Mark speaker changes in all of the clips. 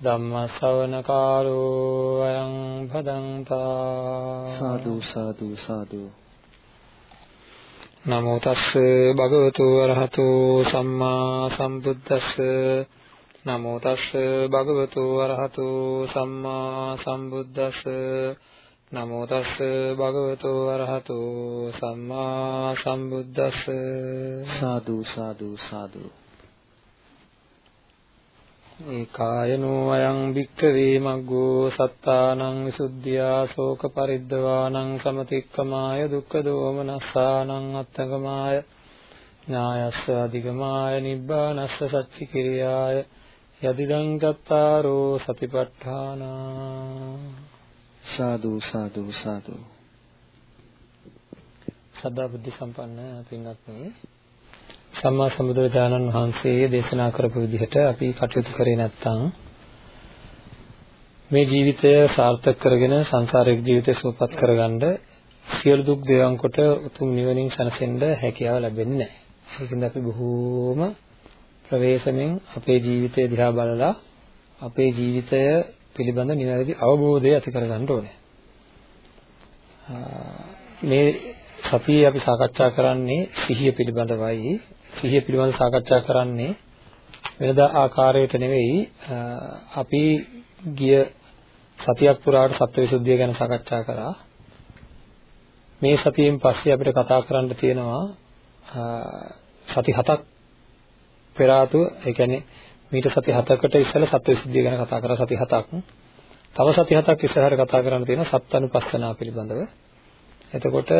Speaker 1: ධම්ම ශ්‍රවණ කාලෝ අයං භදංතා
Speaker 2: සාදු සාදු සාදු.
Speaker 1: නමෝ තස්ස භගවතු වරහතෝ සම්මා සම්බුද්දස්ස. නමෝ තස්ස භගවතු වරහතෝ සම්මා සම්බුද්දස්ස. නමෝ තස්ස භගවතු වරහතෝ සම්මා සම්බුද්දස්ස.
Speaker 2: සාදු සාදු සාදු
Speaker 1: ඒකායනෝ අයං භික්ඛවේ මග්ගෝ සත්තානං විසුද්ධියා ශෝක පරිද්දවානං සමතික්කමාය දුක්ඛ දෝමනස්සානං අත්තගමාය ඥායස්ස අධිගමාය නිබ්බානස්ස සච්චි කිරියාය යදිදං චත්තාරෝ සතිපට්ඨානා
Speaker 2: සාදු සාදු සාදු.
Speaker 1: සදා බුද්ධ සම්පන්න පින්වත්නි සම්මා සම්බුදුරජාණන් වහන්සේ දේශනා කරපු විදිහට අපි කටයුතු කරේ නැත්නම් මේ ජීවිතය සාර්ථක කරගෙන සංසාරික ජීවිතය සුවපත් කරගන්න සියලු දුක් දේවම් කොට උතුම් නිවනින් සැනසෙන්න හැකියාව ලැබෙන්නේ නැහැ. ඒකින්ද අපි බොහෝම ප්‍රවේශමෙන් අපේ ජීවිතය දිහා බලලා අපේ ජීවිතය පිළිබඳ නිවැරදි අවබෝධය ඇති කරගන්න ඕනේ. මේ සතියේ අපි සාකච්ඡා කරන්නේ සිහිය පිළිබඳවයි සිහිය පිළිබඳව සාකච්ඡා කරන්නේ වෙනදා ආකාරයට නෙවෙයි අපි ගිය සතියක් පුරාට සත්‍යවිසුද්ධිය ගැන සාකච්ඡා කරා. මේ සතියෙන් පස්සේ අපිට කතා කරන්න තියෙනවා සති හතක් පෙර ආතුව ඒ කියන්නේ මීට සති හතකට ඉස්සෙල්ලා සත්‍යවිසුද්ධිය ගැන කතා කරා. සති හතක්. තව සති හතක් ඉස්සරහට කතා කරන්න තියෙනවා සත්අනුපස්සනා පිළිබඳව. එතකොට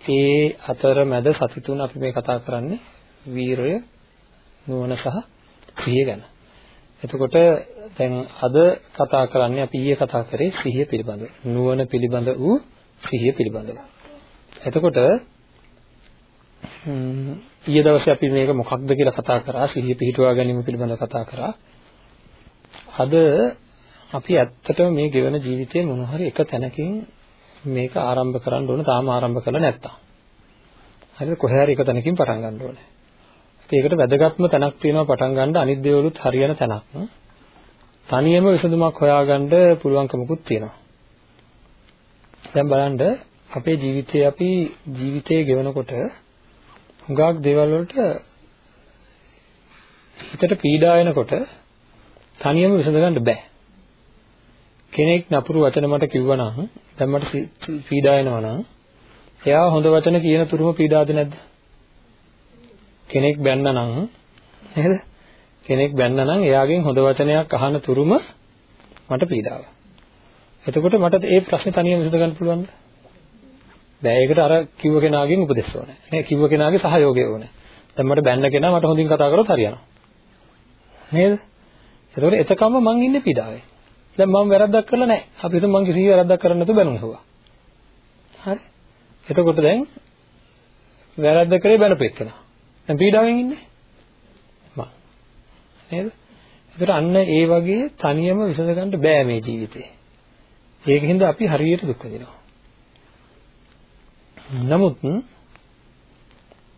Speaker 1: ඒ අතර මැද සති තුන අපි මේ කතා කරන්නේ වීරය නුවණ සහ සිහිය ගැන. එතකොට දැන් අද කතා කරන්නේ අපි ඊයේ කතා කරේ සිහිය පිළිබඳව. නුවණ පිළිබඳ වූ සිහිය පිළිබඳව. එතකොට ඊයේ දවසේ අපි මේක මොකක්ද කියලා කතා කරා සිහිය පිහිටුවා ගැනීම පිළිබඳව කතා කරා. අද අපි ඇත්තටම මේ ගෙවන ජීවිතයේ මොන හරි එක තැනකින් මේක ආරම්භ කරන්න ඕන තාම ආරම්භ කරලා නැත්තම්. හරිද කොහේ හරි එක තැනකින් පටන් ගන්න ඕනේ. ඒකට වැදගත්ම තැනක් තියෙනවා පටන් ගන්න අනිත් දේවලුත් හරියන තැනක්. තනියම විසඳුමක් හොයාගන්න පුළුවන්කමකුත් තියෙනවා. දැන් බලන්න අපේ ජීවිතේ අපි ජීවිතේ ගෙවනකොට හුඟක් දේවල් වලට හිතට පීඩා එනකොට තනියම විසඳ ගන්න බෑ. කෙනෙක් නපුරු වචන මට කිව්වනම් දැන් මට පීඩා එනවා නම් එයා හොඳ වචන කියන තුරුම පීඩාද නැද්ද? කෙනෙක් බැන්න නම් නේද? කෙනෙක් බැන්න නම් එයාගෙන් හොඳ වචනයක් අහන තුරුම මට පීඩාව. එතකොට මට ඒ ප්‍රශ්නේ තනියම විසඳ ගන්න පුළුවන්ද? බෑ ඒකට අර කිව්ව කෙනාගෙන් උපදෙස් ඕනේ. නේ කිව්ව කෙනාගේ සහයෝගය ඕනේ. දැන් මට බැන්න කෙනා මට හොඳින් කතා කරොත් හරියනවා. නේද? එතකොට එතකම මං ඉන්නේ පීඩාවේ. දැන් මම වැරද්දක් කරලා නැහැ. අපි හිතමු මං කිසි වැරද්දක් කරන්නේ නැතුව බැනුම් හුවා. හරි. එතකොට දැන් වැරද්ද කරේ බැනපෙත්තනා. දැන් පීඩාවෙන් ඉන්නේ? මම නේද? ඒකට අන්න ඒ වගේ තනියම විසඳ ගන්න බෑ මේ ජීවිතේ. ඒකින්ද අපි හරියට දුක් විඳිනවා. නමුත්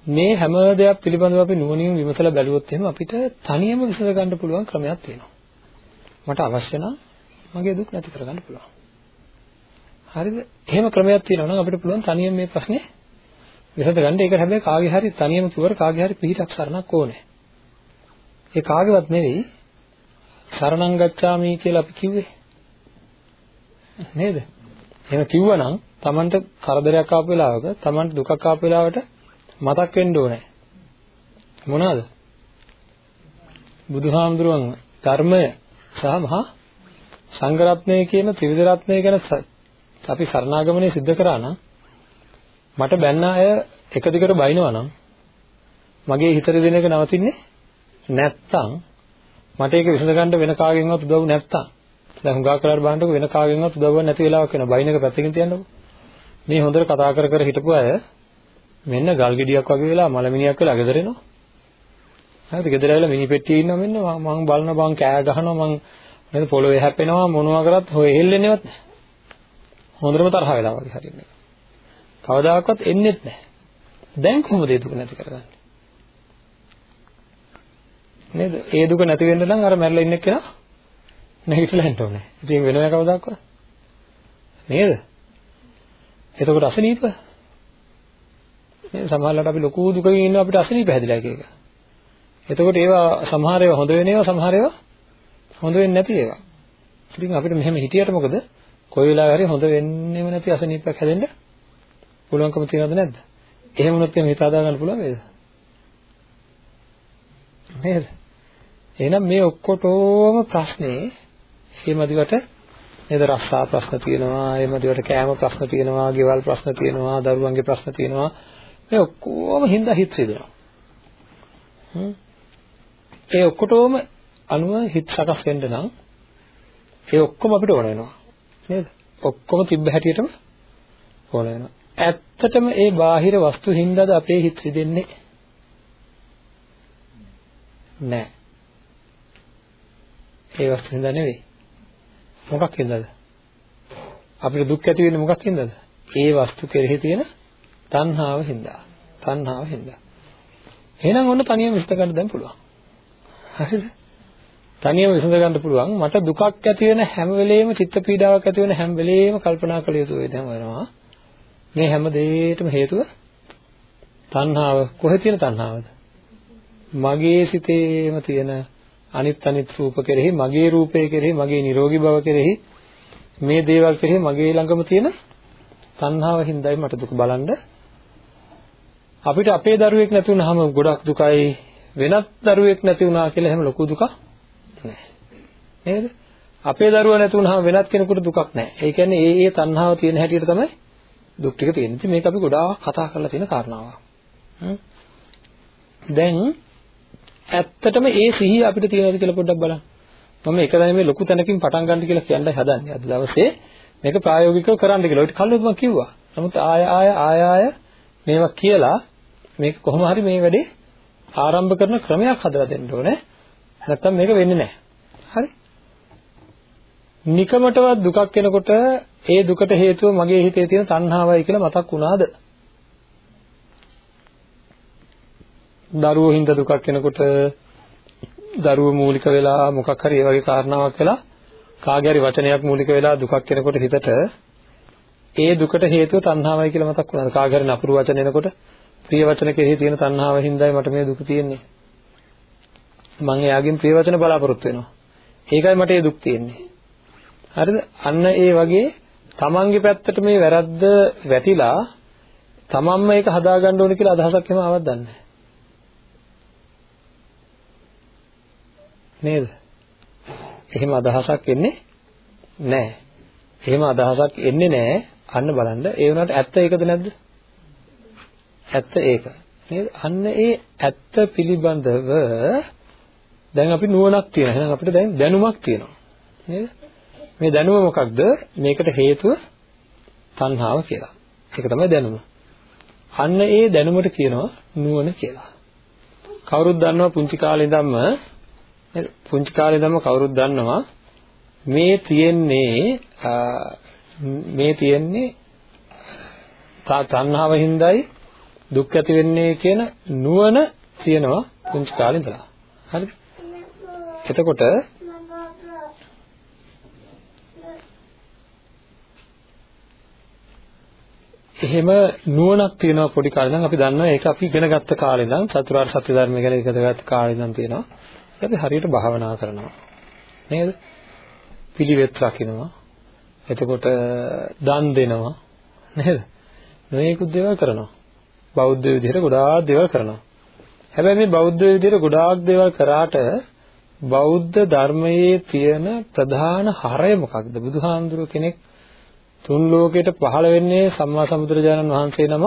Speaker 1: මේ හැම දෙයක් පිළිබඳව අපි නුවණින් විමසලා බැලුවොත් එහෙනම් අපිට තනියම විසඳ ගන්න පුළුවන් ක්‍රමයක් තියෙනවා. මට අවශ්‍ය නම් මගේ දුක් නැති කරගන්න පුළුවන්. හරිද? එහෙම ක්‍රමයක් තියෙනවා නම් අපිට පුළුවන් තනියම මේ ප්‍රශ්නේ විසඳ ගන්න ඒක හැබැයි කාගේ හරි තනියම කිව්වර කාගේ හරි පිටක් සරණක් ඕනේ. ඒ කාගේවත් නෙවෙයි සරණං ගච්ඡාමි කියලා අපි කිව්වේ. නේද? එහෙම කිව්වනම් Tamanට කරදරයක් ආපු වෙලාවක Tamanට දුකක් ආපු වෙලාවට මතක් වෙන්න ඕනේ. මොනවාද? බුදුහාමුදුරුවන් ධර්මය සහ මහා සංඝරත්නය කියන ත්‍රිවිධ රත්නය ගැන අපි සරණාගමනය සිද්ධ කරා නම් මට බැන්න අය එක දිගට බයිනවා නම් මගේ හිතට දෙන එක නවතින්නේ නැත්තම් මට ඒක විසඳ ගන්න වෙන කාගෙන්වත් උදව් නැත්තම් දැන් හුඟා කරලා බලන්නකො වෙන කාගෙන්වත් උදව්වක් නැති වෙලාවක් වෙනවා. බයින් එක පැත්තකින් තියන්නකො. මේ හොඳට කතා කර කර හිටපු අය මෙන්න ගල් ගෙඩියක් වගේ වෙලා මලමිනියක් වෙලා ගෙදර එනවා. හරිද? ගෙදර ඇවිල්ලා මිනි පෙට්ටියේ ඉන්නවා මෙන්න මම බලන බං කෑ ගහනවා මං නේද පොළවේ හැප්පෙනවා මොනවා කරත් හොය හෙල්ලෙන්නේවත් නැහැ. හොඳටම තරහ වෙලා වගේ හරියන්නේ. කවදාකවත් එන්නේත් නැහැ. දැන් කොහොමද ඒ දුක නැති කරගන්නේ? නේද? ඒ දුක නැති වෙන්න නම් අර මැරලා ඉන්න කෙනා නැගිටලා යන්න ඕනේ. ඉතින් වෙනව කවදාකවත් නේද? එතකොට අසනීප නේද? සමහරවිට අපි ලොකු දුකකින් ඉන්නවා අපිට අසනීප හැදිලා එක එක. එතකොට ඒවා සමහර ඒවා හොඳ වෙන ඒවා සමහර ඒවා හොඳ වෙන්නේ නැති ඒවා. ඉතින් අපිට මෙහෙම හිටියට මොකද? කොයි වෙලාවෙ හරි හොඳ වෙන්නේම නැති අසනීපයක් හැදෙන්න පුළුවන්කම තියනවද නැද්ද? එහෙම වුණොත් එහෙම හිත හදා ගන්න පුළුවන් වේද? නේද? එහෙනම් මේ ඔක්කොටම ප්‍රශ්නේ මේ මදිවට නේද රස්සා ප්‍රශ්න තියෙනවා, මේ මදිවට කෑම ප්‍රශ්න තියෙනවා, ගෙවල් ප්‍රශ්න තියෙනවා, දරුවන්ගේ ප්‍රශ්න තියෙනවා. මේ ඔක්කොම හින්දා හිත රිදෙනවා. හ්ම්. ඒ ඔක්කොටම අනුව හිත සකස් වෙන්න නම් ඒ ඔක්කොම අපිට ඕන වෙනවා. නේද? ඔක්කොම තිබ්බ හැටියටම ඕන වෙනවා. ඇත්තටම ඒ බාහිර වස්තු හින්දාද අපේ හිත රිදෙන්නේ? නෑ. ඒ වස්තු හින්දා නෙවෙයි. මොකක් හින්දාද? අපිට දුක් ඇති වෙන්නේ මොකක් හින්දාද? ඒ වස්තු කෙරෙහි තියෙන තණ්හාව හින්දා. තණ්හාව හින්දා. එහෙනම් ඔන්න තනියම විස්ත ගන්න දැන් පුළුවන්. හරිද? තනියම විසඳ ගන්න පුළුවන්. මට දුකක් ඇති වෙන හැම වෙලෙම චිත්ත පීඩාවක් ඇති වෙන හැම වෙලෙම කල්පනා කළ යුතු වෙනවා. මේ හැම දෙයකටම හේතුව තණ්හාව. කොහේ තියෙන තණ්හාවද? මගේ සිතේම තියෙන අනිත් අනිත් රූප කෙරෙහි මගේ රූපය කෙරෙහි මගේ නිරෝගී බව කෙරෙහි මේ දේවල් කෙරෙහි මගේ ළඟම තියෙන තණ්හාව හින්දායි මට දුක බලන්න අපිට අපේ දරුවෙක් නැති වුනහම ගොඩක් දුකයි වෙනත් දරුවෙක් නැති වුණා කියලා එහෙම ලොකු දුකක් නැහැ නේද අපේ දරුවා නැති වුනහම වෙනත් කෙනෙකුට දුකක් නැහැ ඒ කියන්නේ ඒ ඒ තණ්හාව තියෙන හැටියට තමයි දුක් ටික තියෙන්නේ ඉතින් මේක අපි ගොඩාක් කතා කරලා තියෙන කාරණාවක් දැන් ඇත්තටම ඒ සිහිය අපිට තියෙනවද කියලා පොඩ්ඩක් බලන්න. මම එක දැන මේ ලොකු තැනකින් පටන් ගන්න කියලා කියන්න හදන්නේ. අද දවසේ මේක ප්‍රායෝගිකව කරන්න කියලා. ඒක කල්ලුත් මම කිව්වා. නමුත් ආය ආය ආය ආය මේවා කියලා මේක කොහොම හරි මේ වැඩේ ආරම්භ කරන ක්‍රමයක් හදලා දෙන්න ඕනේ. නැත්තම් මේක වෙන්නේ නැහැ. හරි? නිකමටවත් දුකක් එනකොට ඒ දුකට හේතුව මගේ හිතේ තියෙන තණ්හාවයි කියලා මතක් වුණාද? දරුවෝ හින්දා දුකක් එනකොට දරුවෝ මූලික වෙලා මොකක් හරි ඒ වගේ කාරණාවක් වෙලා කාගේ හරි වචනයක් මූලික වෙලා දුකක් එනකොට හිතට ඒ දුකට හේතුව තණ්හාවයි කියලා මතක් වුණාද? කාගේ හරි නපුරු වචන එනකොට ප්‍රිය වචන කෙරෙහි තියෙන තණ්හාව හින්දායි මට මේ දුක තියෙන්නේ. මම එයාගෙන් ප්‍රිය වචන බලාපොරොත්තු වෙනවා. ඒකයි මට ඒ දුක් තියෙන්නේ. හරිද අන්න ඒ වගේ තමන්ගේ පැත්තට මේ වැරද්ද වැටිලා තමන්ම ඒක හදාගන්න ඕනේ කියලා අදහසක් එම ආවත් දන්නේ නේද? එහෙම අදහසක් එන්නේ නැහැ. එහෙම අදහසක් එන්නේ නැහැ. අන්න බලන්න ඒ වුණාට ඇත්ත ඒකද නැද්ද? ඇත්ත ඒක. නේද? අන්න ඒ ඇත්ත පිළිබඳව දැන් අපි නුවණක් තියෙනවා. එහෙනම් අපිට දැන් දැනුමක් තියෙනවා. නේද? මේ දැනුම මොකක්ද? මේකට හේතුව තණ්හාව කියලා. ඒක තමයි දැනුම. අන්න ඒ දැනුමට කියනවා නුවණ කියලා. කවුරුත් දන්නවා පුංචි කාලේ ඉඳන්ම පුංචි කාලේ ඉඳන්ම කවුරුත් දන්නවා මේ තියෙන්නේ මේ තියෙන්නේ තණ්හාව හින්දායි දුක් ඇති වෙන්නේ කියන නුවණ තියෙනවා පුංචි කාලේ ඉඳලා. හරිද? එතකොට එහෙම නුවණක් තියෙනවා පොඩි කාලේ ඉඳන් අපි දන්නවා ඒක අපි ඉගෙන ගත්ත කාලේ ඉඳන් චතුරාර්ය සත්‍ය ධර්මය ගැන ඉගෙන ගත්ත කාලේ ඉඳන් තියෙනවා. අපි හරියට භාවනා කරනවා. නේද? පිළිවෙත් රකින්නවා. එතකොට දන් දෙනවා. නේද? මේකුත් දේවල් කරනවා. බෞද්ධ විදිහට ගොඩාක් දේවල් කරනවා. හැබැයි මේ බෞද්ධ විදිහට ගොඩාක් දේවල් කරාට බෞද්ධ ධර්මයේ තියෙන ප්‍රධාන හරය මොකක්ද? බුදුහාමුදුරුව කෙනෙක් තුන් ලෝකයට පහළ වෙන්නේ සම්මා සම්බුදුරජාණන් වහන්සේ නම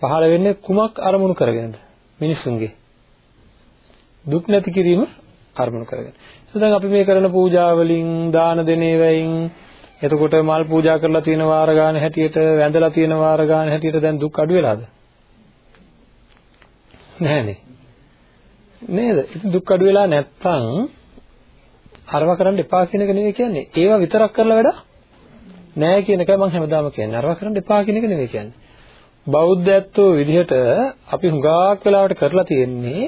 Speaker 1: පහළ වෙන්නේ කුමක් අරමුණු කරගෙනද? මිනිසුන්ගේ දුක් නැති කිරීම අරමුණු කරගෙන. දැන් අපි මේ කරන පූජා වලින් දාන දෙන ඒවායින් එතකොට මල් පූජා කරලා තියෙන වාර ගන්න හැටියට වැඳලා තියෙන වාර ගන්න හැටියට දැන් දුක් අඩු වෙලාද? නැහැනේ. නේද? ඉතින් දුක් අඩු වෙලා නැත්තම් අරව කරන්න එපා කියන එක නෙවෙයි කියන්නේ. ඒවා විතරක් කරලා වැඩ නෑ කියන එකයි මම හැමදාම කියන්නේ. අරව කරන්න එපා කියන එක නෙවෙයි කියන්නේ. බෞද්ධත්වෝ විදිහට අපි හුඟක් වෙලාවට කරලා තියෙන්නේ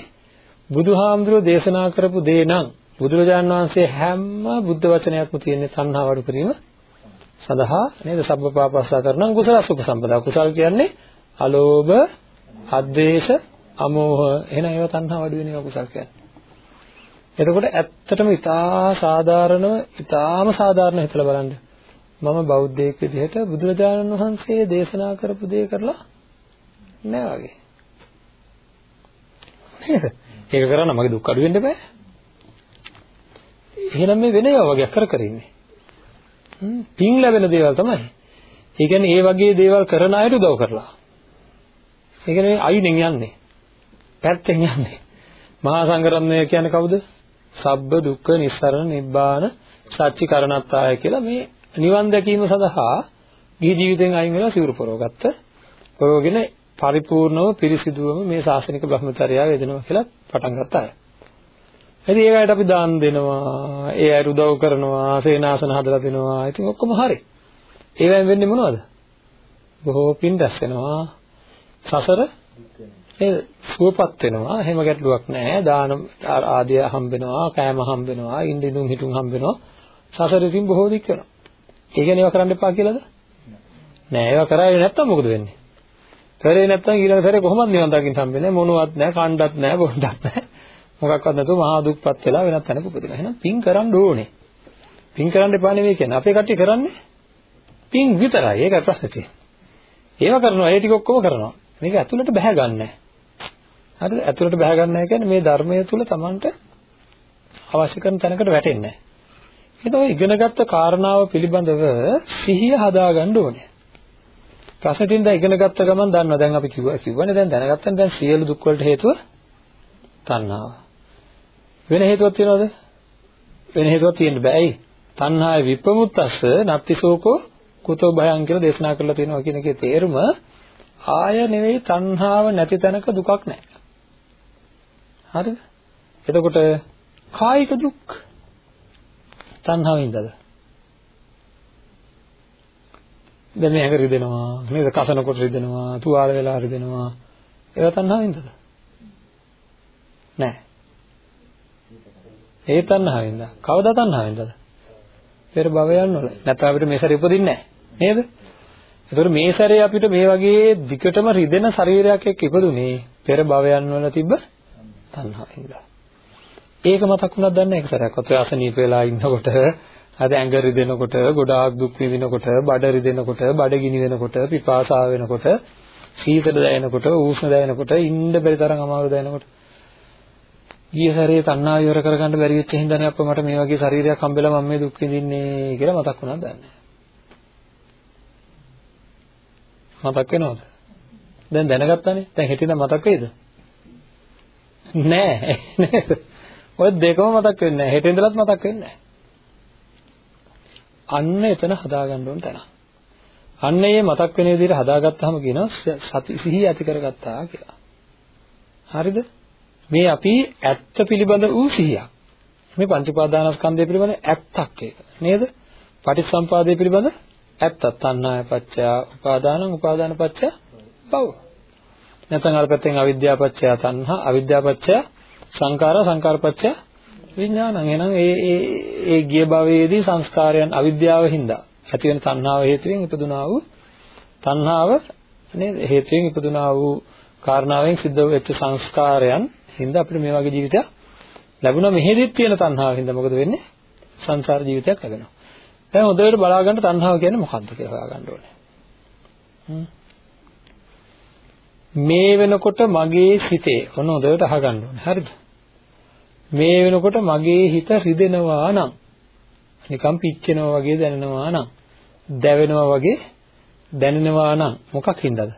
Speaker 1: බුදුහාමුදුරෝ දේශනා කරපු දේ නම් බුදුරජාණන් වහන්සේ හැම බුද්ධ වචනයක්ම තියෙන්නේ තණ්හාව අඩු කිරීම සඳහා නේද? සබ්බපාපස්සා කරනම් කුසල සුපසම්පදා කුසල් කියන්නේ අලෝභ අද්වේෂ අමෝහ. එහෙනම් ඒවා තණ්හාව අඩු වෙන ඒවා කුසල් කියන්නේ. එතකොට ඇත්තටම ඊටා සාධාරණව ඊටාම සාධාරණ හිතලා බලන්න. මම බෞද්ධයෙක් විදිහට බුදුරජාණන් වහන්සේ දේශනා කරපු දේ කරලා නෑ වගේ නේද ඒක කරා නම් මගේ දුක් අඩු වෙන්න බෑ එහෙනම් මේ වෙන ඒවා වගේ කර කර ඉන්නේ පින් ලැබෙන දේවල් තමයි. ඒ කියන්නේ ඒ වගේ දේවල් කරන අයට උදව් කරලා. ඒ කියන්නේ අයිනෙන් යන්නේ. පැත්තෙන් යන්නේ. මහා සංඝරත්නය කියන්නේ කවුද? සබ්බ දුක්ඛ නිස්සරණ නිබ්බාන සච්චිකරණත්තාය කියලා මේ නිවන් දැකීම සඳහා ගිහි ජීවිතෙන් අයින් වෙලා සිවුරු පරවගත්ත. පරවගෙන පරිපූර්ණව පිරිසිදුවම මේ ශාසනික බ්‍රහ්මචර්යාව යෙදෙනවා කියලා පටන් ගත්ත අය. ඉතින් ඒ අයට අපි දාන දෙනවා, ඒ අයට උදව් කරනවා, සේනාසන හදලා දෙනවා. ඉතින් ඔක්කොම හරි. ඒවෙන් වෙන්නේ මොනවද? බොහෝ පින් දැස් වෙනවා. සසර නේද? සුවපත් වෙනවා. එහෙම ගැටලුවක් නැහැ. දාන ආදිය හම්බෙනවා, කෑම හම්බෙනවා, ඉන්දිදුන් හිටුන් හම්බෙනවා. සසර ඉතින් බොහෝ දික් වෙනවා. ඒ කියන්නේ ඒවා කරන්න එපා කියලාද? නෑ ඒවා කරාවේ නැත්තම් මොකද වෙන්නේ? කරේ නැත්තම් ඊළඟ සැරේ කොහොමද නිවන් දකින්න හම්බෙන්නේ? මොනවත් නැහැ, කණ්ඩත් නැහැ, බොණ්ඩත් නැහැ. මොකක්වත් නැතුව මහා දුක්පත් වෙලා වෙනත් තැනක උපදිනවා. එහෙනම් පින් කරන්න ඕනේ. පින් කරන්න එපා නෙවෙයි කියන්නේ. අපේ කට්ටිය කරන්නේ පින් විතරයි. ඒකයි ප්‍රශ්නේ තියෙන්නේ. ඒව කරනවා. ඒ ටික ඔක්කොම කරනවා. මේක ඇතුළට බහැ ගන්නෑ. හරිද? ඇතුළට බහැ ගන්නෑ කියන්නේ මේ ධර්මය තුල Tamanට අවශ්‍ය කරන තැනකට වැටෙන්නේ නැහැ. ඒක ඔය ඉගෙනගත්ත කාරණාව පිළිබඳව සිහිය හදාගන්න ඕනේ. ප්‍රශ්නෙටින් දැන් ඉගෙනගත්ත ගමන් දන්නවා. දැන් අපි කිව්වා කිව්වනේ දැන් දැනගත්තනේ දැන් සියලු දුක් වලට හේතුව තණ්හාව. වෙන හේතුවක් තියනවද? වෙන හේතුවක් තියෙන්න බෑ. ඇයි? තණ්හාය විපමුත්තස්ස නත්තිසෝකෝ කුතෝ භයං කියලා දේශනා කරලා තියෙනවා කියන එකේ තේරුම ආය නෙවෙයි තණ්හාව නැති තැනක දුකක් නැහැ. හරිද? එතකොට කායික දුක් තණ්හාවෙන්දද? දැන් මේ ඇඟ රිදෙනවා නේද? කසනකොට රිදෙනවා, තුවාල වෙලා රිදෙනවා. ඒවා තණ්හාවෙන්දද? නැහැ. ඒ තණ්හාවෙන්ද? කවදා තණ්හාවෙන්දද? පෙර භවයන් වල. නැත්නම් අපිට මේ සැරේ උපදින්නේ නැහැ. නේද? ඒතකොට මේ සැරේ අපිට මේ වගේ දිගටම රිදෙන ශරීරයක් එක්ක ඉපදුනේ පෙර භවයන් වල තිබ්බ තණ්හාවෙන්ද. ඒක මතක් වුණාද දන්නේ එක සැරයක්වත් ඔය අසනීප වෙලා ඉන්නකොට අද ඇඟ රිදෙනකොට ගොඩාක් දුක් විඳිනකොට බඩ රිදෙනකොට බඩගිනි වෙනකොට පිපාසාව වෙනකොට සීතල දැනෙනකොට උෂ්ණ දැනෙනකොට ඉන්න බැරි තරම් අමාරු දැනෙනකොට. ගිය සැරේ තණ්හාව ඉවර කරගන්න බැරි වෙච්ච හින්දානේ අප්පා මට මේ වගේ ශරීරයක් හම්බෙලා මම මේ දුක් විඳින්නේ කියලා මතක් වුණාද දන්නේ මතක් වෙනවද? දැන් දැනගත්තානේ. දැන් හෙටින්ද මතක් වෙයිද? නෑ. නේද? ඔය දෙකම මතක් වෙන්නේ නෑ හෙටින්දලත් මතක් වෙන්නේ නෑ අන්න එතන හදාගන්න ඕන තැන අන්න ඒ මතක් වෙන විදිහට හදාගත්තාම කියනවා සති සිහිය ඇති කරගත්තා කියලා හරිද මේ අපි ඇත්ත පිළිබඳ වූ සිහියක්. මේ පංච උපාදානස්කන්ධය පිළිබඳ ඇත්තක් ඒක. නේද? පටිච්චසම්පාදය පිළිබඳ ඇත්තක්. තණ්හාය පත්‍ය උපාදානං උපාදාන පත්‍ය භව. නැත්නම් අර පැත්තෙන් අවිද්‍යාව පත්‍ය තණ්හා අවිද්‍යාව පත්‍ය සංකාර සංකාර පත්‍ය විඥානං. එහෙනම් ඒ ඒ ඒ ගිය භවයේදී සංස්කාරයන් අවිද්‍යාව හින්දා ඇති වෙන තණ්හාව හේතුවෙන් ඉපදුනා වූ තණ්හාව නේද හේතුවෙන් ඉපදුනා වූ කාරණාවෙන් සිද්ධ වෙච්ච සංස්කාරයන් හින්දා අපිට මේ වගේ ජීවිතයක් ලැබුණා මෙහෙදිත් තියෙන තණ්හාව හින්දා මොකද වෙන්නේ? සංසාර ජීවිතයක් ලැබෙනවා. දැන් හොඳට බලා ගන්න තණ්හාව කියන්නේ මොකක්ද කියලා හොයාගන්න ඕනේ. මේ වෙනකොට මගේ සිතේ ඔන්න හොඳට අහගන්න ඕනේ. හරිද? මේ වෙනකොට මගේ හිත රිදෙනවා නම් නිකම් පිච්චෙනවා වගේ දැනෙනවා නම් දැවෙනවා වගේ දැනෙනවා නම් මොකක් හින්දාද?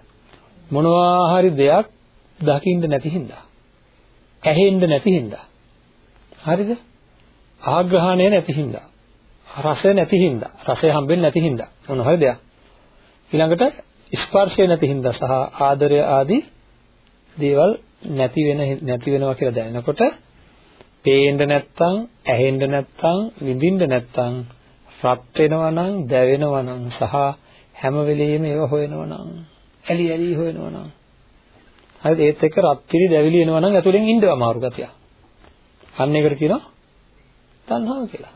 Speaker 1: මොනවා හරි දෙයක් දකින්න නැති හින්දා. ඇහෙන්න නැති හින්දා. හරිද? ආග්‍රහණය නැති හින්දා. රසය නැති හින්දා. රසය හම්බෙන්නේ නැති හින්දා. මොන හරි දෙයක්. ඊළඟට ස්පර්ශය නැති හින්දා සහ ආදරය ආදී දේවල් නැති වෙන නැති වෙනවා කියලා දැනනකොට පේන්න නැත්තම් ඇහෙන්න නැත්තම් විඳින්න නැත්තම් රත් වෙනවා නම් දැවෙනවා නම් සහ හැම වෙලෙම ඒව හොයනවා නම් ඇලි ඇලි හොයනවා නම් හරිද ඒත් එක්ක රත් පිළි දැවිලි එනවා නම් ඇතුලෙන් ඉන්නව අමාරු ගතිය. අන්න ඒකට කියනවා තණ්හාව කියලා.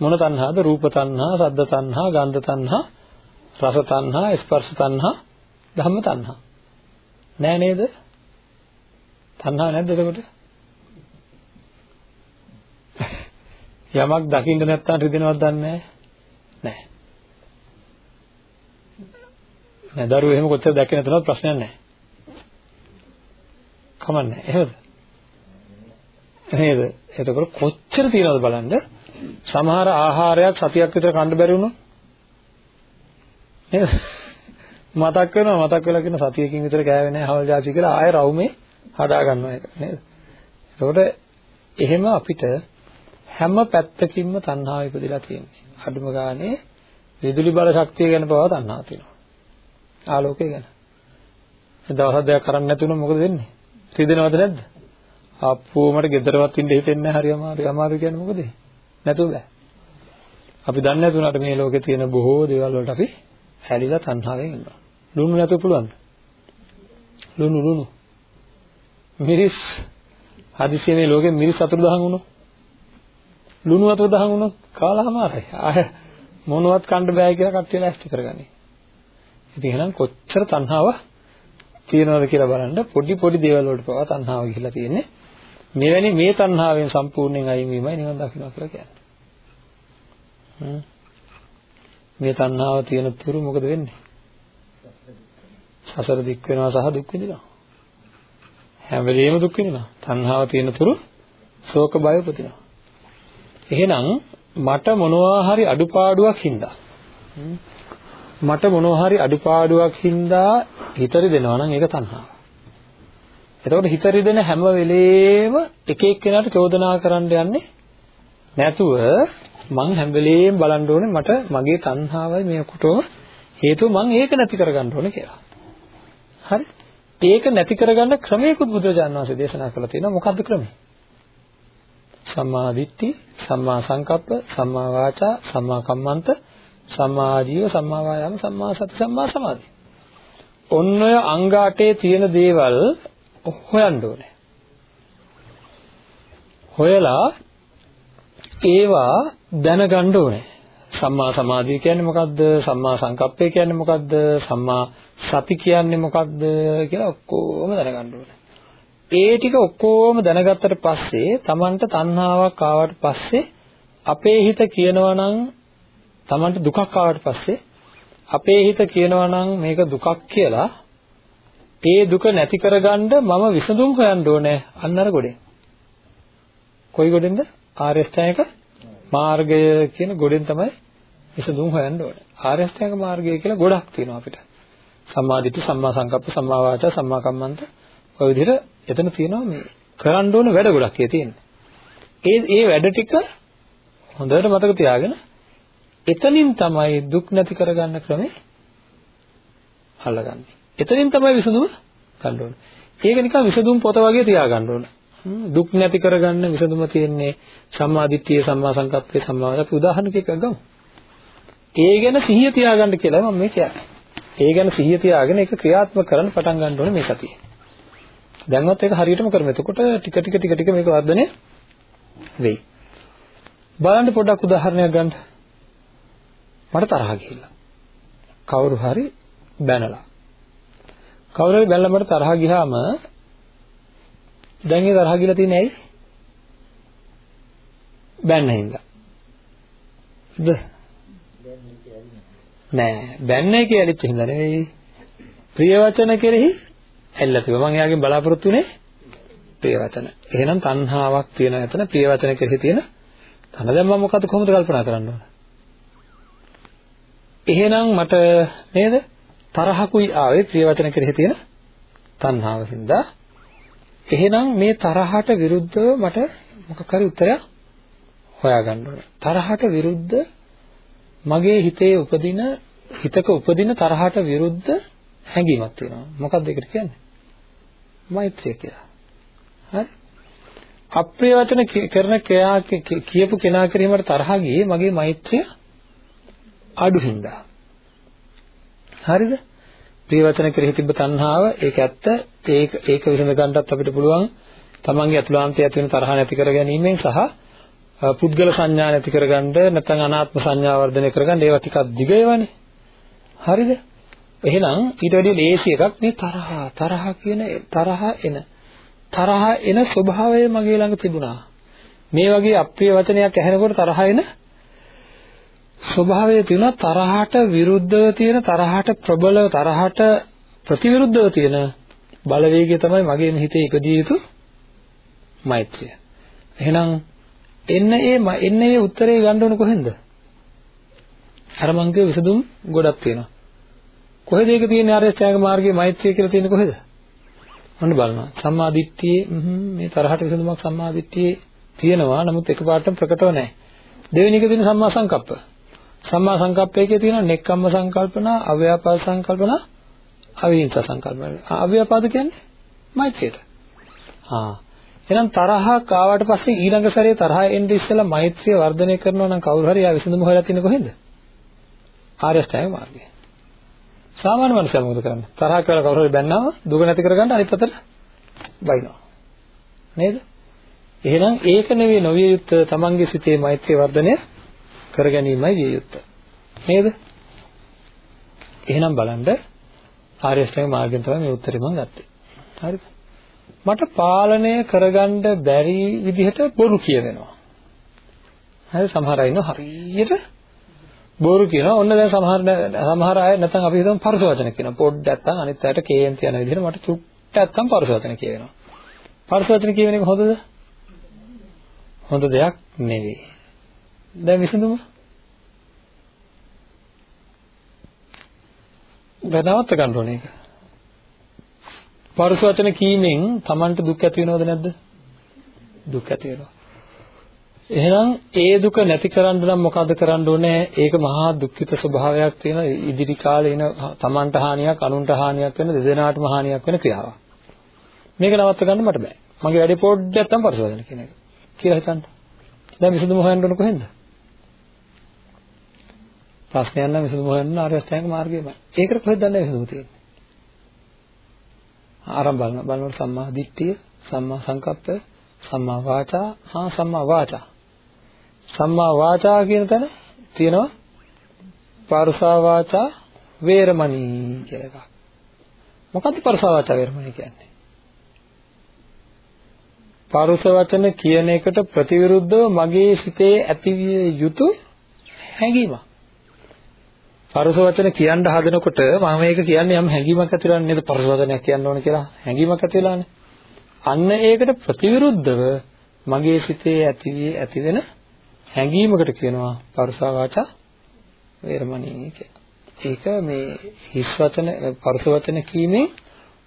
Speaker 1: මොන තණ්හාද? රූප තණ්හා, සද්ද තණ්හා, ගන්ධ තණ්හා, රස තණ්හා, ස්පර්ශ තණ්හා, ධම්ම තණ්හා. නෑ නේද? තණ්හා නැද්ද එතකොට? යමක් දකින්න නැත්තම් රිදෙනවද දන්නේ නැහැ. නෑ. දරුවෝ එහෙම කොච්චර දැක්කේ නැතුණත් ප්‍රශ්නයක් නැහැ. කමන්නේ එහෙමද? නේද? එතකොට කොච්චර තියනවද බලන්න. සමහර ආහාරයක් සතියක් විතර කන්න බැරි වුණොත් නේද? මතක් වෙනවා මතක් වෙලා කියන සතියකින් විතර කෑවේ නැහැ හවල් ජාති කියලා ආයෙ රවුමේ හදා ගන්නවා ඒක නේද? එතකොට එහෙම අපිට හැම පැත්තකින්ම තණ්හාව ඉපදිලා තියෙන්නේ. අඩුම ගානේ විදුලි බල ශක්තිය ගැන පවා තණ්හාව තියෙනවා. ආලෝකය ගැන. දවස් දෙකක් කරන්නේ නැතුනොත් මොකද වෙන්නේ? රිදෙනවද නැද්ද? අප්පෝ මට ගෙදරවත් ඉන්න හිතෙන්නේ නැහැ හරි අමාරු අමාරු කියන්නේ මොකද? නැතුව බෑ. අපි දන්නේ නැතුණාට මේ ලෝකේ තියෙන බොහෝ දේවල් වලට අපි හැලිලා තණ්හාවෙන් ඉන්නවා. ලුණු නැතුව පුළුවන්ද? ලුණු ලුණු. මිරිස් හදිසියේ මේ ලෝකෙ මිරිස් අතුරු දහන් වුණොත් ලුණු අතුරු දහන් වුණොත් කාලාමාරයි. ආය මොනවත් කන්න බෑ කියලා කට්ටිය ලෑස්ති කරගන්නේ. ඉතින් එහෙනම් කොච්චර තණ්හාව තියෙනවද කියලා බලන්න පොඩි පොඩි දේවල් වලට පවා තණ්හාව ගිහිලා තියෙන්නේ. මෙවැනි මේ තණ්හාවෙන් සම්පූර්ණයෙන් අයින් වීමයි නිවන් දකින්න කියලා කියන්නේ. මේ තණ්හාව තියෙන තුරු මොකද වෙන්නේ? සසර දික් වෙනවා සහ දුක් විඳිනවා. හැම වෙලෙම දුක් විඳිනවා. තණ්හාව තියෙන තුරු ශෝක බය උපදිනවා. එහෙනම් මට මොනවා හරි අඩුපාඩුවක් හින්දා මට මොනවා හරි අඩුපාඩුවක් හින්දා හිතරි දෙනවා නම් ඒක තණ්හාව. එතකොට හිතරි දෙන හැම වෙලේම එක එක්කෙනාට චෝදනා කරන්න යන්නේ නැතුව මං හැම වෙලේම බලන්න ඕනේ මට මගේ තණ්හාවයි මේකටම හේතුව මං ඒක නැති කරගන්න ඕනේ කියලා. හරි? ඒක නැති කරගන්න ක්‍රමයකුත් බුදුරජාණන් වහන්සේ දේශනා කරලා තියෙනවා. මොකද්ද ක්‍රමය? සම්මා දිට්ඨි, සම්මා සංකප්ප, සම්මා වාචා, සම්මා කම්මන්ත, සම්මා ආජීව, සම්මා වායාම, සම්මා සති, සම්මා සමාධි. ඔන්න ඔය අංග 8 තියෙන දේවල් හොයන්න ඕනේ. හොයලා ඒවා දැනගන්න ඕනේ. සම්මා සමාධිය කියන්නේ මොකද්ද? සම්මා සංකප්පය කියන්නේ මොකද්ද? සම්මා සති කියන්නේ මොකද්ද කියලා ඔක්කොම දැනගන්න ඕනේ. ඒ ටික ඔක්කොම දැනගත්තට පස්සේ Tamanට තණ්හාවක් ආවට පස්සේ අපේ හිත කියනවා නම් Tamanට දුකක් ආවට පස්සේ අපේ හිත කියනවා නම් මේක දුකක් කියලා ඒ දුක නැති කරගන්න මම විසඳුම් හොයන්න ඕනේ අන්නර ගොඩේ. කොයි ගොඩෙන්ද? ආර්ය ශ්‍රැයක මාර්ගය කියන ගොඩෙන් තමයි විසඳුම් හොයන්න ඕනේ. ආර්ය ශ්‍රැයක මාර්ගය කියලා ගොඩක් තියෙනවා අපිට. සම්මා දිට්ඨි, සම්මා සංකප්ප, සම්මා වාචා, සම්මා කම්මන්ත ඔය විදිහට එතන තියෙනවා මේ කරන්න ඕන වැඩ ගොඩක් ඒ තියෙන්නේ. ඒ ඒ වැඩ ටික හොඳට මතක තියාගෙන එතනින් තමයි දුක් නැති කරගන්න ක්‍රමේ අල්ලගන්නේ. එතනින් තමයි විසඳුම ගන්න ඕනේ. ඒක නිකන් විසඳුම් පොත වගේ තියාගන්න ඕන. දුක් නැති කරගන්න විසඳුම තියෙන්නේ සම්මා දිට්ඨිය, සම්මා සංකප්පය, සම්මා අපි උදාහරණ කියක් ගමු. ඒ ගැන සිහිය තියාගන්න කියලා මම මේ කියන්නේ. ඒ ගැන සිහිය තියාගෙන ඒක ක්‍රියාත්මක කරන්න පටන් ගන්න ඕනේ මේ සතියේ. දැන්වත් ඒක හරියටම කරමු. එතකොට ටික ටික ටික ටික මේක වර්ධනය වෙයි. බලන්න පොඩ්ඩක් උදාහරණයක් ගන්න. මට තරහ ගිහිල්ලා. කවුරු හරි බැනලා. කවුරු හරි බැනලා මට තරහ ගියාම දැන් ඒ තරහ ගිහලා තියෙන්නේ ඇයි? බැන්න හින්දා. ද නෑ බැන්නේ කියලා ඇලිච්ච හින්දා නෙවෙයි. ප්‍රිය වචන කෙරෙහි ඇල්ලලා තිබ්බා. මම එයාගෙන් බලාපොරොත්තු වෙන්නේ ප්‍රිය වචන. එහෙනම් තණ්හාවක් තියෙන එතන ප්‍රිය වචන කෙරෙහි තියෙන තන දැන් මම මොකද කොහොමද කල්පනා කරන්න ඕන? එහෙනම් මට නේද තරහකුයි ආවේ ප්‍රිය වචන කෙරෙහි තියෙන තණ්හාව හින්දා එහෙනම් මේ තරහට විරුද්ධව මට මොකක් හරි උත්තරයක් හොයාගන්න ඕනේ. තරහට විරුද්ධ මගේ හිතේ උපදින හිතක උපදින තරහට විරුද්ධ හැඟීමක් තියෙනවා. මොකක්ද ඒකට කියන්නේ? මෛත්‍රිය කියලා. හරි? අප්‍රිය වචන කරන ක්‍රියා කියපු කෙනා කිරීමට තරහ ගියේ මගේ මෛත්‍රිය අඩු හින්දා. හරිද? ප්‍රිය වචන කෙරෙහි තිබ්බ තණ්හාව ඒක ඇත්ත. ඒක ඒක විසඳ ගන්නත් අපිට පුළුවන්. තමන්ගේ අතුලාන්තය ඇති වෙන තරහ නැති කර ගැනීමෙන් සහ පුද්ගල සංඥා නැති කරගන්න නැත්නම් අනාත්ම සංඥා වර්ධනය කරගන්න ඒවා ටිකක් දිග ඒවානේ. හරිද? එහෙනම් ඊට වැඩිය ලේසි එකක් මේ තරහ තරහ කියන තරහ එන තරහ එන ස්වභාවය මගේ ළඟ තිබුණා. මේ වගේ අප්‍රිය වචනයක් ඇහෙනකොට තරහ එන ස්වභාවය තියෙන තරහට විරුද්ධව තියෙන තරහට ප්‍රබල තරහට ප්‍රතිවිරුද්ධව තියෙන බලවේගය තමයි මගේ හිතේ ඉපදිය යුතු මෛත්‍රිය. එහෙනම් එන්න ඒ එන්න ඒ උත්තරේ ගන්න ඕන කොහෙන්ද? අර මං කිය විසඳුම් ගොඩක් තියෙනවා. කොහෙද ඒක තියෙන්නේ ආර්යශ්‍රාංග මාර්ගයේ මෛත්‍රිය කියලා තියෙන්නේ කොහෙද? ඔන්න බලනවා. සම්මා දිට්ඨියේ මේ තරහට විසඳුමක් සම්මා දිට්ඨියේ තියෙනවා. නමුත් එකපාරටම ප්‍රකටව නැහැ. දෙවෙනි එක තියෙන සම්මා සංකප්ප. සම්මා සංකප්පයේ තියෙනවා නෙක්ඛම්ම සංකල්පනා, අව්‍යාපාද සංකල්පනා, අවිහිංස සංකල්පනා. අව්‍යාපාද කියන්නේ මෛත්‍රියට. ආ. එහෙනම් තරහක් ආවට පස්සේ ඊළඟ සැරේ තරහ එන්නේ ඉස්සෙල්ලා මෛත්‍රිය වර්ධනය කරනවා නම් කවුරු හරි ආ විසඳුම හොයලා තියෙන්නේ කොහෙන්ද? ආර්ය අෂ්ටාංග මාර්ගය. සාමාන්‍ය මනුස්සයා මොකද කරන්නේ? තරහ කියලා කවුරු හරි බැන්නාම දුක නැති කරගන්න අනිත් පැත්තට බයිනවා. නේද? එහෙනම් ඒක නෙවෙයි නොවිය යුත්තේ තමන්ගේ සිතේ මෛත්‍රිය වර්ධනය කර ගැනීමයි විය යුත්තේ. නේද? එහෙනම් බලන්න ආර්ය අෂ්ටාංග මාර්ගයෙන් තමයි මේ උත්තරේ මම ගත්තේ. හරිද? මට පාලනය කරගන්න බැරි විදිහට බොරු කියවෙනවා. හරි සමහර අය ඉන්නවා හරියට බොරු කියනවා. ඔන්න දැන් සමහර සමහර අය නැත්නම් අපි හිතමු පරස වචන කියනවා. පොඩ්ඩක් නැත්නම් අනිත් අයට කේන්ති යන විදිහට මට චුට්ටක් නැත්නම් පරස වචන කියවෙනවා. පරස වචන කියවෙන එක හොඳද? හොඳ දෙයක් නෙවෙයි. දැන් විසඳුම දැනවත් ගන්න ඕනේ ඒක. පරස වචන කීමෙන් Tamanට දුක් ඇති වෙනවද නැද්ද? දුක් ඇති වෙනවා. එහෙනම් ඒ දුක නැති කරන්න නම් මොකද කරන්න ඕනේ? ඒක මහා දුක්ඛිත ස්වභාවයක් තියෙන ඉදිරි කාලේ එන Tamanට හානියක්, අනුන්ට හානියක් වෙන දෙදෙනාටම හානියක් වෙන ක්‍රියාවක්. මේක නවත්ත ගන්න මට බෑ. මගේ වැඩේ පොඩ්ඩක් නැත්තම් පරස වචන කියන එක. කියලා හිතන්න. දැන් විසඳුම හොයන්න ඕන කොහෙන්ද? ප්‍රශ්නයක් නම් විසඳුම හොයන්න ආර්ය අෂ්ටාංග මාර්ගයමයි. ඒකට කොහෙද දන්නේ විසඳුම තියෙන්නේ? ආරම්භ බලන බලනකොට සම්මා දිට්ඨිය, සම්මා සංකප්පය, සම්මා වාචා, හා සම්මා වාචා. සම්මා වාචා කියන තැන තියෙනවා පරුසා වාචා වේරමණී කියලා එකක්. මොකද්ද පරුසා වාචා වේරමණී කියන්නේ? පරුස වචන කියන එකට ප්‍රතිවිරුද්ධව මගේ සිතේ ඇතිවිය යුතු හැඟීමක්. පරස වචන කියන්න හදනකොට මම මේක කියන්නේ යම් හැඟීමක් ඇති වෙලා නේද පරස වචනයක් කියන්න ඕන කියලා හැඟීමක් ඇති වෙලානේ. අන්න ඒකට ප්‍රතිවිරුද්ධව මගේ සිතේ ඇති ඇති වෙන හැඟීමකට කියනවා පරසා වාචා වේරමණී කියලා. ඒක මේ හිස් වචන පරස වචන කීමෙන්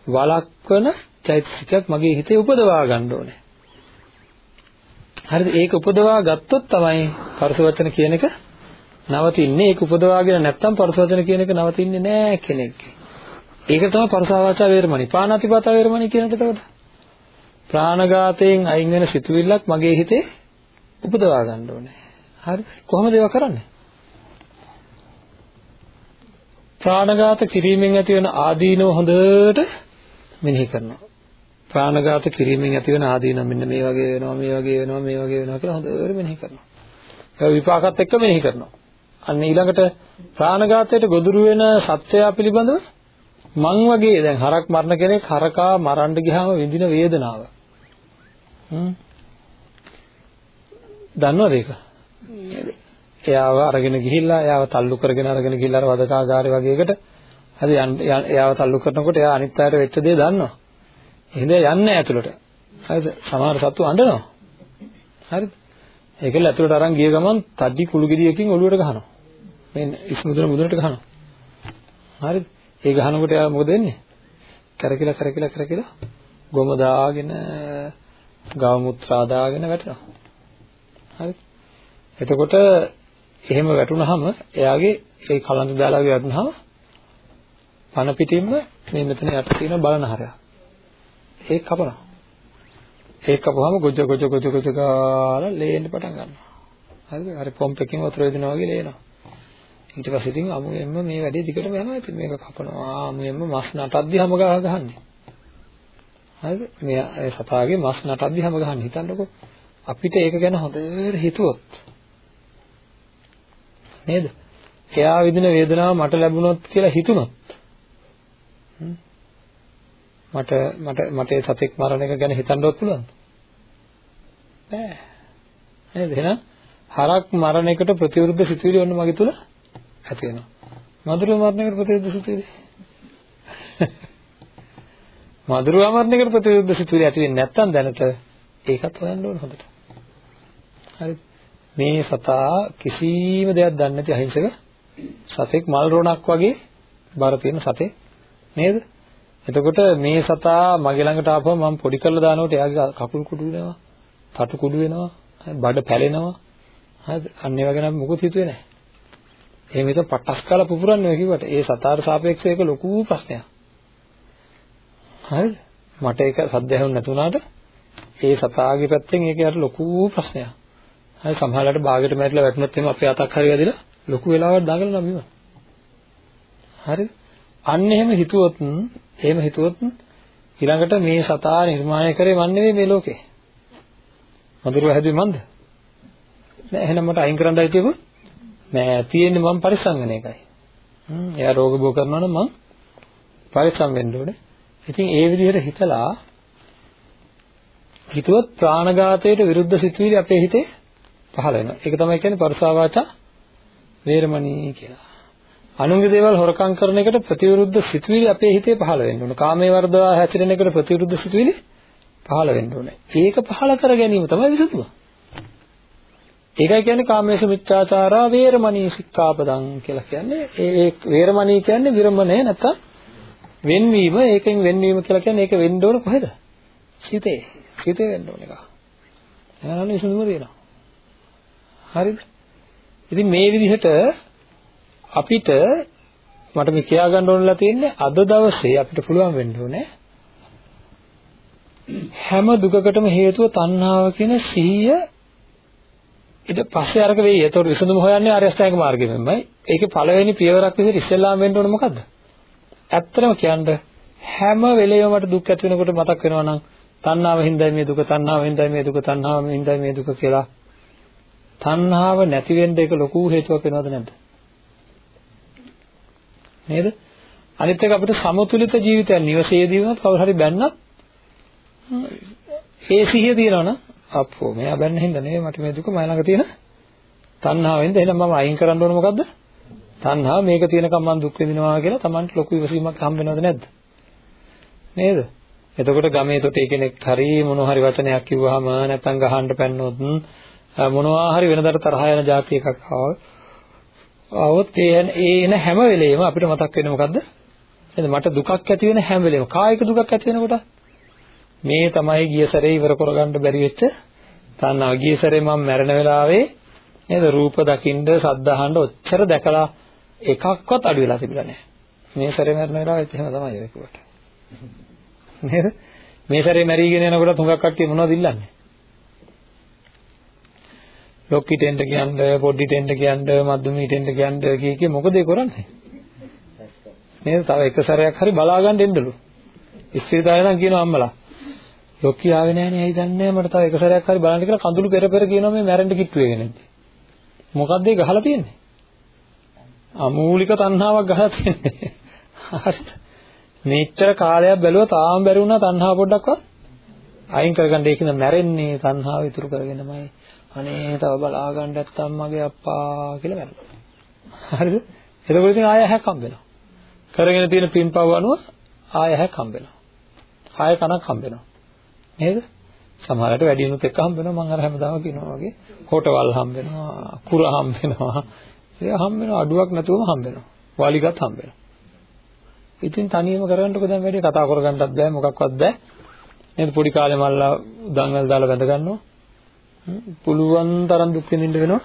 Speaker 1: වළක්වන චෛතසිකයක් මගේ හිතේ උපදවා ගන්න ඕනේ. හරිද? ඒක උපදවා ගත්තොත් තමයි පරස වචන කියන එක නවතින්නේ ඒක උපදවාගෙන නැත්තම් පරසවචන කියන එක නවතින්නේ නෑ කෙනෙක්ගේ. ඒක තමයි පරසවාචා වේරමණී. පාණාතිපාතා වේරමණී කියන එක එතකොට. ප්‍රාණඝාතයෙන් අයින් වෙන සිතුවිල්ලක් මගේ හිතේ උපදවා ගන්න ඕනේ. හරි. කොහොමද ඒවා කරන්නේ? ප්‍රාණඝාත කිරීමෙන් ඇති වෙන ආදීනව හොඳට මෙනෙහි කරනවා. ප්‍රාණඝාත කිරීමෙන් ඇති වෙන ආදීනව මෙන්න මේ වගේ වෙනවා මේ වගේ වෙනවා මේ වගේ වෙනවා කියලා හොඳට මෙනෙහි කරනවා. ඒ විපාකත් එක්ක මෙනෙහි කරනවා. අන්න ඊළඟට ප්‍රාණඝාතයට ගොදුරු වෙන සත්‍යය පිළිබඳව මං වගේ දැන් හරක් මරණ කෙනෙක් හරකා මරන්න ගියාම විඳින වේදනාව. හ්ම්. දන්නවද ඒක? එයාව අරගෙන ගිහිල්ලා එයාව තල්ලු කරගෙන අරගෙන ගිහිල්ලා අර වදකාගාරේ වගේ එකට හරි එයාව තල්ලු කරනකොට එයා අනිත් අයට වෙච්ච දේ දන්නවා. එහෙනම් යන්නේ ඇතුළට. හරිද? සමහර සත්තු අඬනවා. හරිද? ඒකල ඇතුළට අරන් ගිය ගමන් තඩි කුළු ගෙඩියකින් ඔලුවට ගහනවා. මේ ඉස්මුදුන මුදුනට ගහනවා. හරිද? ඒ ගහනකොට එයා මොකද වෙන්නේ? කරකිලා කරකිලා කරකිලා ගොම දාගෙන ගව මුත්‍රා දාගෙන වැටෙනවා. හරි. එතකොට එහෙම වැටුනහම එයාගේ ඒ කලන්ත දාලා වැටුනහම පන පිටින්ම මේ මෙතන යට තියෙන බලනහරයක්. ඒක කපනවා. ඒක කපුවාම ගොජ ගොජ ගොජ ගොජ ගාලා ලේන්න පටන් ගන්නවා. හරිද? අර පොම්ප් එකකින් වතුර වෙදිනවා වගේ ලේනවා. ඊට පස්සේ ඉතින් අමුයෙන්ම මේ වැඩේ දිගටම යනවා. ඉතින් මේක කපනවා. අමුයෙන්ම මස් නටද්දි හැම ගහ ගහන්නේ. හරිද? මේ සතාගේ මස් නටද්දි හැම ගහන්නේ. හිතන්නකෝ අපිට ඒක ගැන හොඳට හිතුවොත් නේද? එයා විඳින වේදනාව මට ලැබුණොත් කියලා හිතුණොත් මට මට මට ඒ සතෙක් මරණ එක ගැන හිතන්නවත් පුළුවන්ද? බෑ. නේද? එහෙනම් හරක් මරණ එකට ප්‍රතිවිරුද්ධ සිතුවිලි ඔන්න මගේ තුල ඇති වෙනවා. මధుර මරණයකට ප්‍රතිවිරුද්ධ සිතුවිලි. මధుර මරණයකට ප්‍රතිවිරුද්ධ සිතුවිලි ඇති වෙන්නේ නැත්නම් දැනට ඒකත් හොයන්න ඕන හොඳට. හරි. මේ සතා කිසිම දෙයක් දන්නේ නැති අහිංසක සතෙක් මල් රොණක් වගේ බර තියෙන සතෙක් නේද? එතකොට මේ සතා මගේ ළඟට ආපුවම මම පොඩි කරලා දානකොට එයාගේ කකුල් කුඩු වෙනවා, පටු කුඩු වෙනවා, බඩ පැලෙනවා. හරිද? අන්න ඒ වගේ නම් මොකුත් හිතුවේ නැහැ. එහෙම හිත පටස් කාලා පුපුරන්නේ කිව්වට ඒ සතාට සාපේක්ෂව ඒක ලොකු ප්‍රශ්නයක්. හරිද? මට ඒක සද්ද ඇහුන්නේ නැතුණාට ඒ සතාගේ පැත්තෙන් ඒක යට ලොකු ප්‍රශ්නයක්. හරි සමහරවිට බාගෙට මැරිලා වැටුනොත් එහෙම අපේ අතක් හරි වැදිලා ලොකු වෙලාවක් දාගලනවා බිම. හරිද? අන්න එහෙම හිතුවොත් එහෙම හිතුවොත් ඊළඟට මේ සතා නිර්මාණය කරේ මන් නෙවෙයි මේ ලෝකේ. මధుරව හැදුවේ මන්ද? නෑ එහෙනම් මට අයින් කරන්න හිතියකෝ නෑ තියෙන්නේ මම පරිස්සම් වෙන එකයි. හ්ම් එයා රෝග බෝ කරනවා නම් මම පරිස්සම් වෙන්න ඕනේ. ඉතින් ඒ විදිහට හිතලා හිතුවොත් ප්‍රාණඝාතයට විරුද්ධ සිතුවිලි අපේ හිතේ පහළ වෙනවා. ඒක තමයි කියන්නේ පරසාවාචා වේරමණී කියලා. අනුන්ගේ දේවල් හොරකම් කරන එකට ප්‍රතිවිරුද්ධ සිතුවිලි අපේ හිතේ පහළ වෙන්න ඕන. කාමයේ වර්ධවා හැසිරෙන එකට ප්‍රතිවිරුද්ධ සිතුවිලි පහළ වෙන්න ඕනේ. ඒක පහළ කර ගැනීම තමයි විසඳුම. ඒකයි කියන්නේ කාමයේ මිත්‍යාචාරා වේරමණී සික්ඛාපදං කියලා කියන්නේ. ඒ වේරමණී කියන්නේ විරමණය නැත්නම් වෙන්වීම. ඒකෙන් වෙන්වීම කියලා කියන්නේ ඒක වෙන්න ඕන කොහෙද? සිතේ. සිතේ වෙන්න ඕන එක. එහෙනම් විසඳුම තියෙනවා. හරිද? ඉතින් මේ විදිහට අපිට මට මේ කියා ගන්න ඕනලා තියෙන්නේ අද දවසේ අපිට පුළුවන් වෙන්න ඕනේ හැම දුකකටම හේතුව තණ්හාව කියන සිහිය ඊට පස්සේ අරක වෙයි. ඒතකොට විසඳුම හොයන්නේ ආර්ය අෂ්ටාංග මාර්ගෙමයි. ඒකේ පළවෙනි පියවරක් විදිහට ඉස්සෙල්ලාම වෙන්න ඕනේ මොකද්ද? ඇත්තටම කියන්න හැම වෙලේම මට දුක් ඇති වෙනකොට මතක් වෙනවා නම් තණ්හාව හින්දායි මේ දුක, තණ්හාව හින්දායි මේ දුක, තණ්හාව හින්දායි මේ දුක කියලා. තණ්හාව නැති වෙන්න ඒක ලොකු හේතුවක් වෙනවද නැද්ද? නේද? අනිත් එක අපිට සමතුලිත ජීවිතයක් නිවසේදී වුණත් කවුරු හරි බැන්නත් ඒ සිහිය තියෙනවනම් අප්පෝ මෙයා බැන්න හින්දා නෙවෙයි මට මේ දුක මයි ළඟ තියෙන තණ්හාවෙන්ද එහෙනම් මම අයින් කරන්න ඕන මොකද්ද? තණ්හාව මේක තියෙනකම් මම දුක් විඳිනවා කියලා Tamanට ලොකු ඉවසීමක් හම්බ වෙනවද නැද්ද? නේද? එතකොට ගමේ තොටේ කෙනෙක් හරි මොන හරි වචනයක් කිව්වහම නැත්නම් ගහන්න පැන්නොත් මොනවා හරි වෙනදට තරහ යන જાති එකක් ආවොත් આવොත් ඒ එන හැම වෙලේම අපිට මතක් වෙන්නේ මොකද්ද? නේද? මට දුකක් ඇති වෙන හැම වෙලේම කායික දුකක් ඇති වෙනකොට මේ තමයි ගිය සැරේ ඉවර කරගන්න බැරි වෙච්ච තණ්හාව. ගිය සැරේ මම මැරෙන වෙලාවේ නේද රූප දකින්න, ශබ්ද අහන්න ඔච්චර දැකලා එකක්වත් අඩු වෙලා තිබුණා නැහැ. මේ සැරේ මැරෙන වෙලාවෙත් එහෙම තමයි ඒක කොට. නේද? මේ සැරේ මැරිගෙන යනකොට තුඟක් කට්ටිය මොනවද ඉල්ලන්නේ? ලොක්කි ටෙන්ට කියන්නේ පොඩි ටෙන්ට කියන්නේ මද්දුමි ටෙන්ට කියන්නේ කිය කිය මොකද ඒ කරන්නේ? නේද? තව එක සැරයක් හරි බලා ගන්න එන්නලු ඉස්තිරිතාවේ නම් කියනවා අම්මලා ලොක්කි ආවේ නැහැ නේ ඇයි දන්නේ මට තව එක සැරයක් හරි බලන්න කියලා කඳුළු පෙර පෙර කියනවා මේ මැරෙන්න කිට්ටු වෙගෙන ඉන්නේ මොකද්ද ඒ ගහලා තියෙන්නේ? අමූලික තණ්හාවක් ගහලා තියෙන්නේ. හරිද? මෙච්චර කාලයක් බැලුවා තාම බැරි වුණා තණ්හාව පොඩ්ඩක්වත් අයින් කරගන්න. ඒකින්ද මැරෙන්නේ තණ්හාව ඉතුරු කරගෙනමයි. අනේ තව බලා ගන්න නැත්තම් මගේ අප්පා කියලා වැරදුනා. හරිද? එතකොට ඉතින් ආය හැක් හම්බෙනවා. කරගෙන තියෙන පින්පව් අනුව ආය හැක් හම්බෙනවා. ආය කනක් හම්බෙනවා. නේද? සමහරවිට වැඩි දිනුත් එක්ක හම්බෙනවා මම අර හැමදාම කියනවා වගේ කොටවල් හම්බෙනවා කුර හම්බෙනවා ඒ හම්බෙනවා අඩුවක් නැතුවම හම්බෙනවා වාලිගත් හම්බෙනවා ඉතින් තනියම කරගන්නකො දැන් වැඩි කතා කරගන්නත් බෑ මොකක්වත් බෑ නේද පොඩි කාලේ මල්ලා දන්වල දාලා බැඳ ගන්නවා පුළුවන් තරම් දුක් විඳින්න වෙනවා.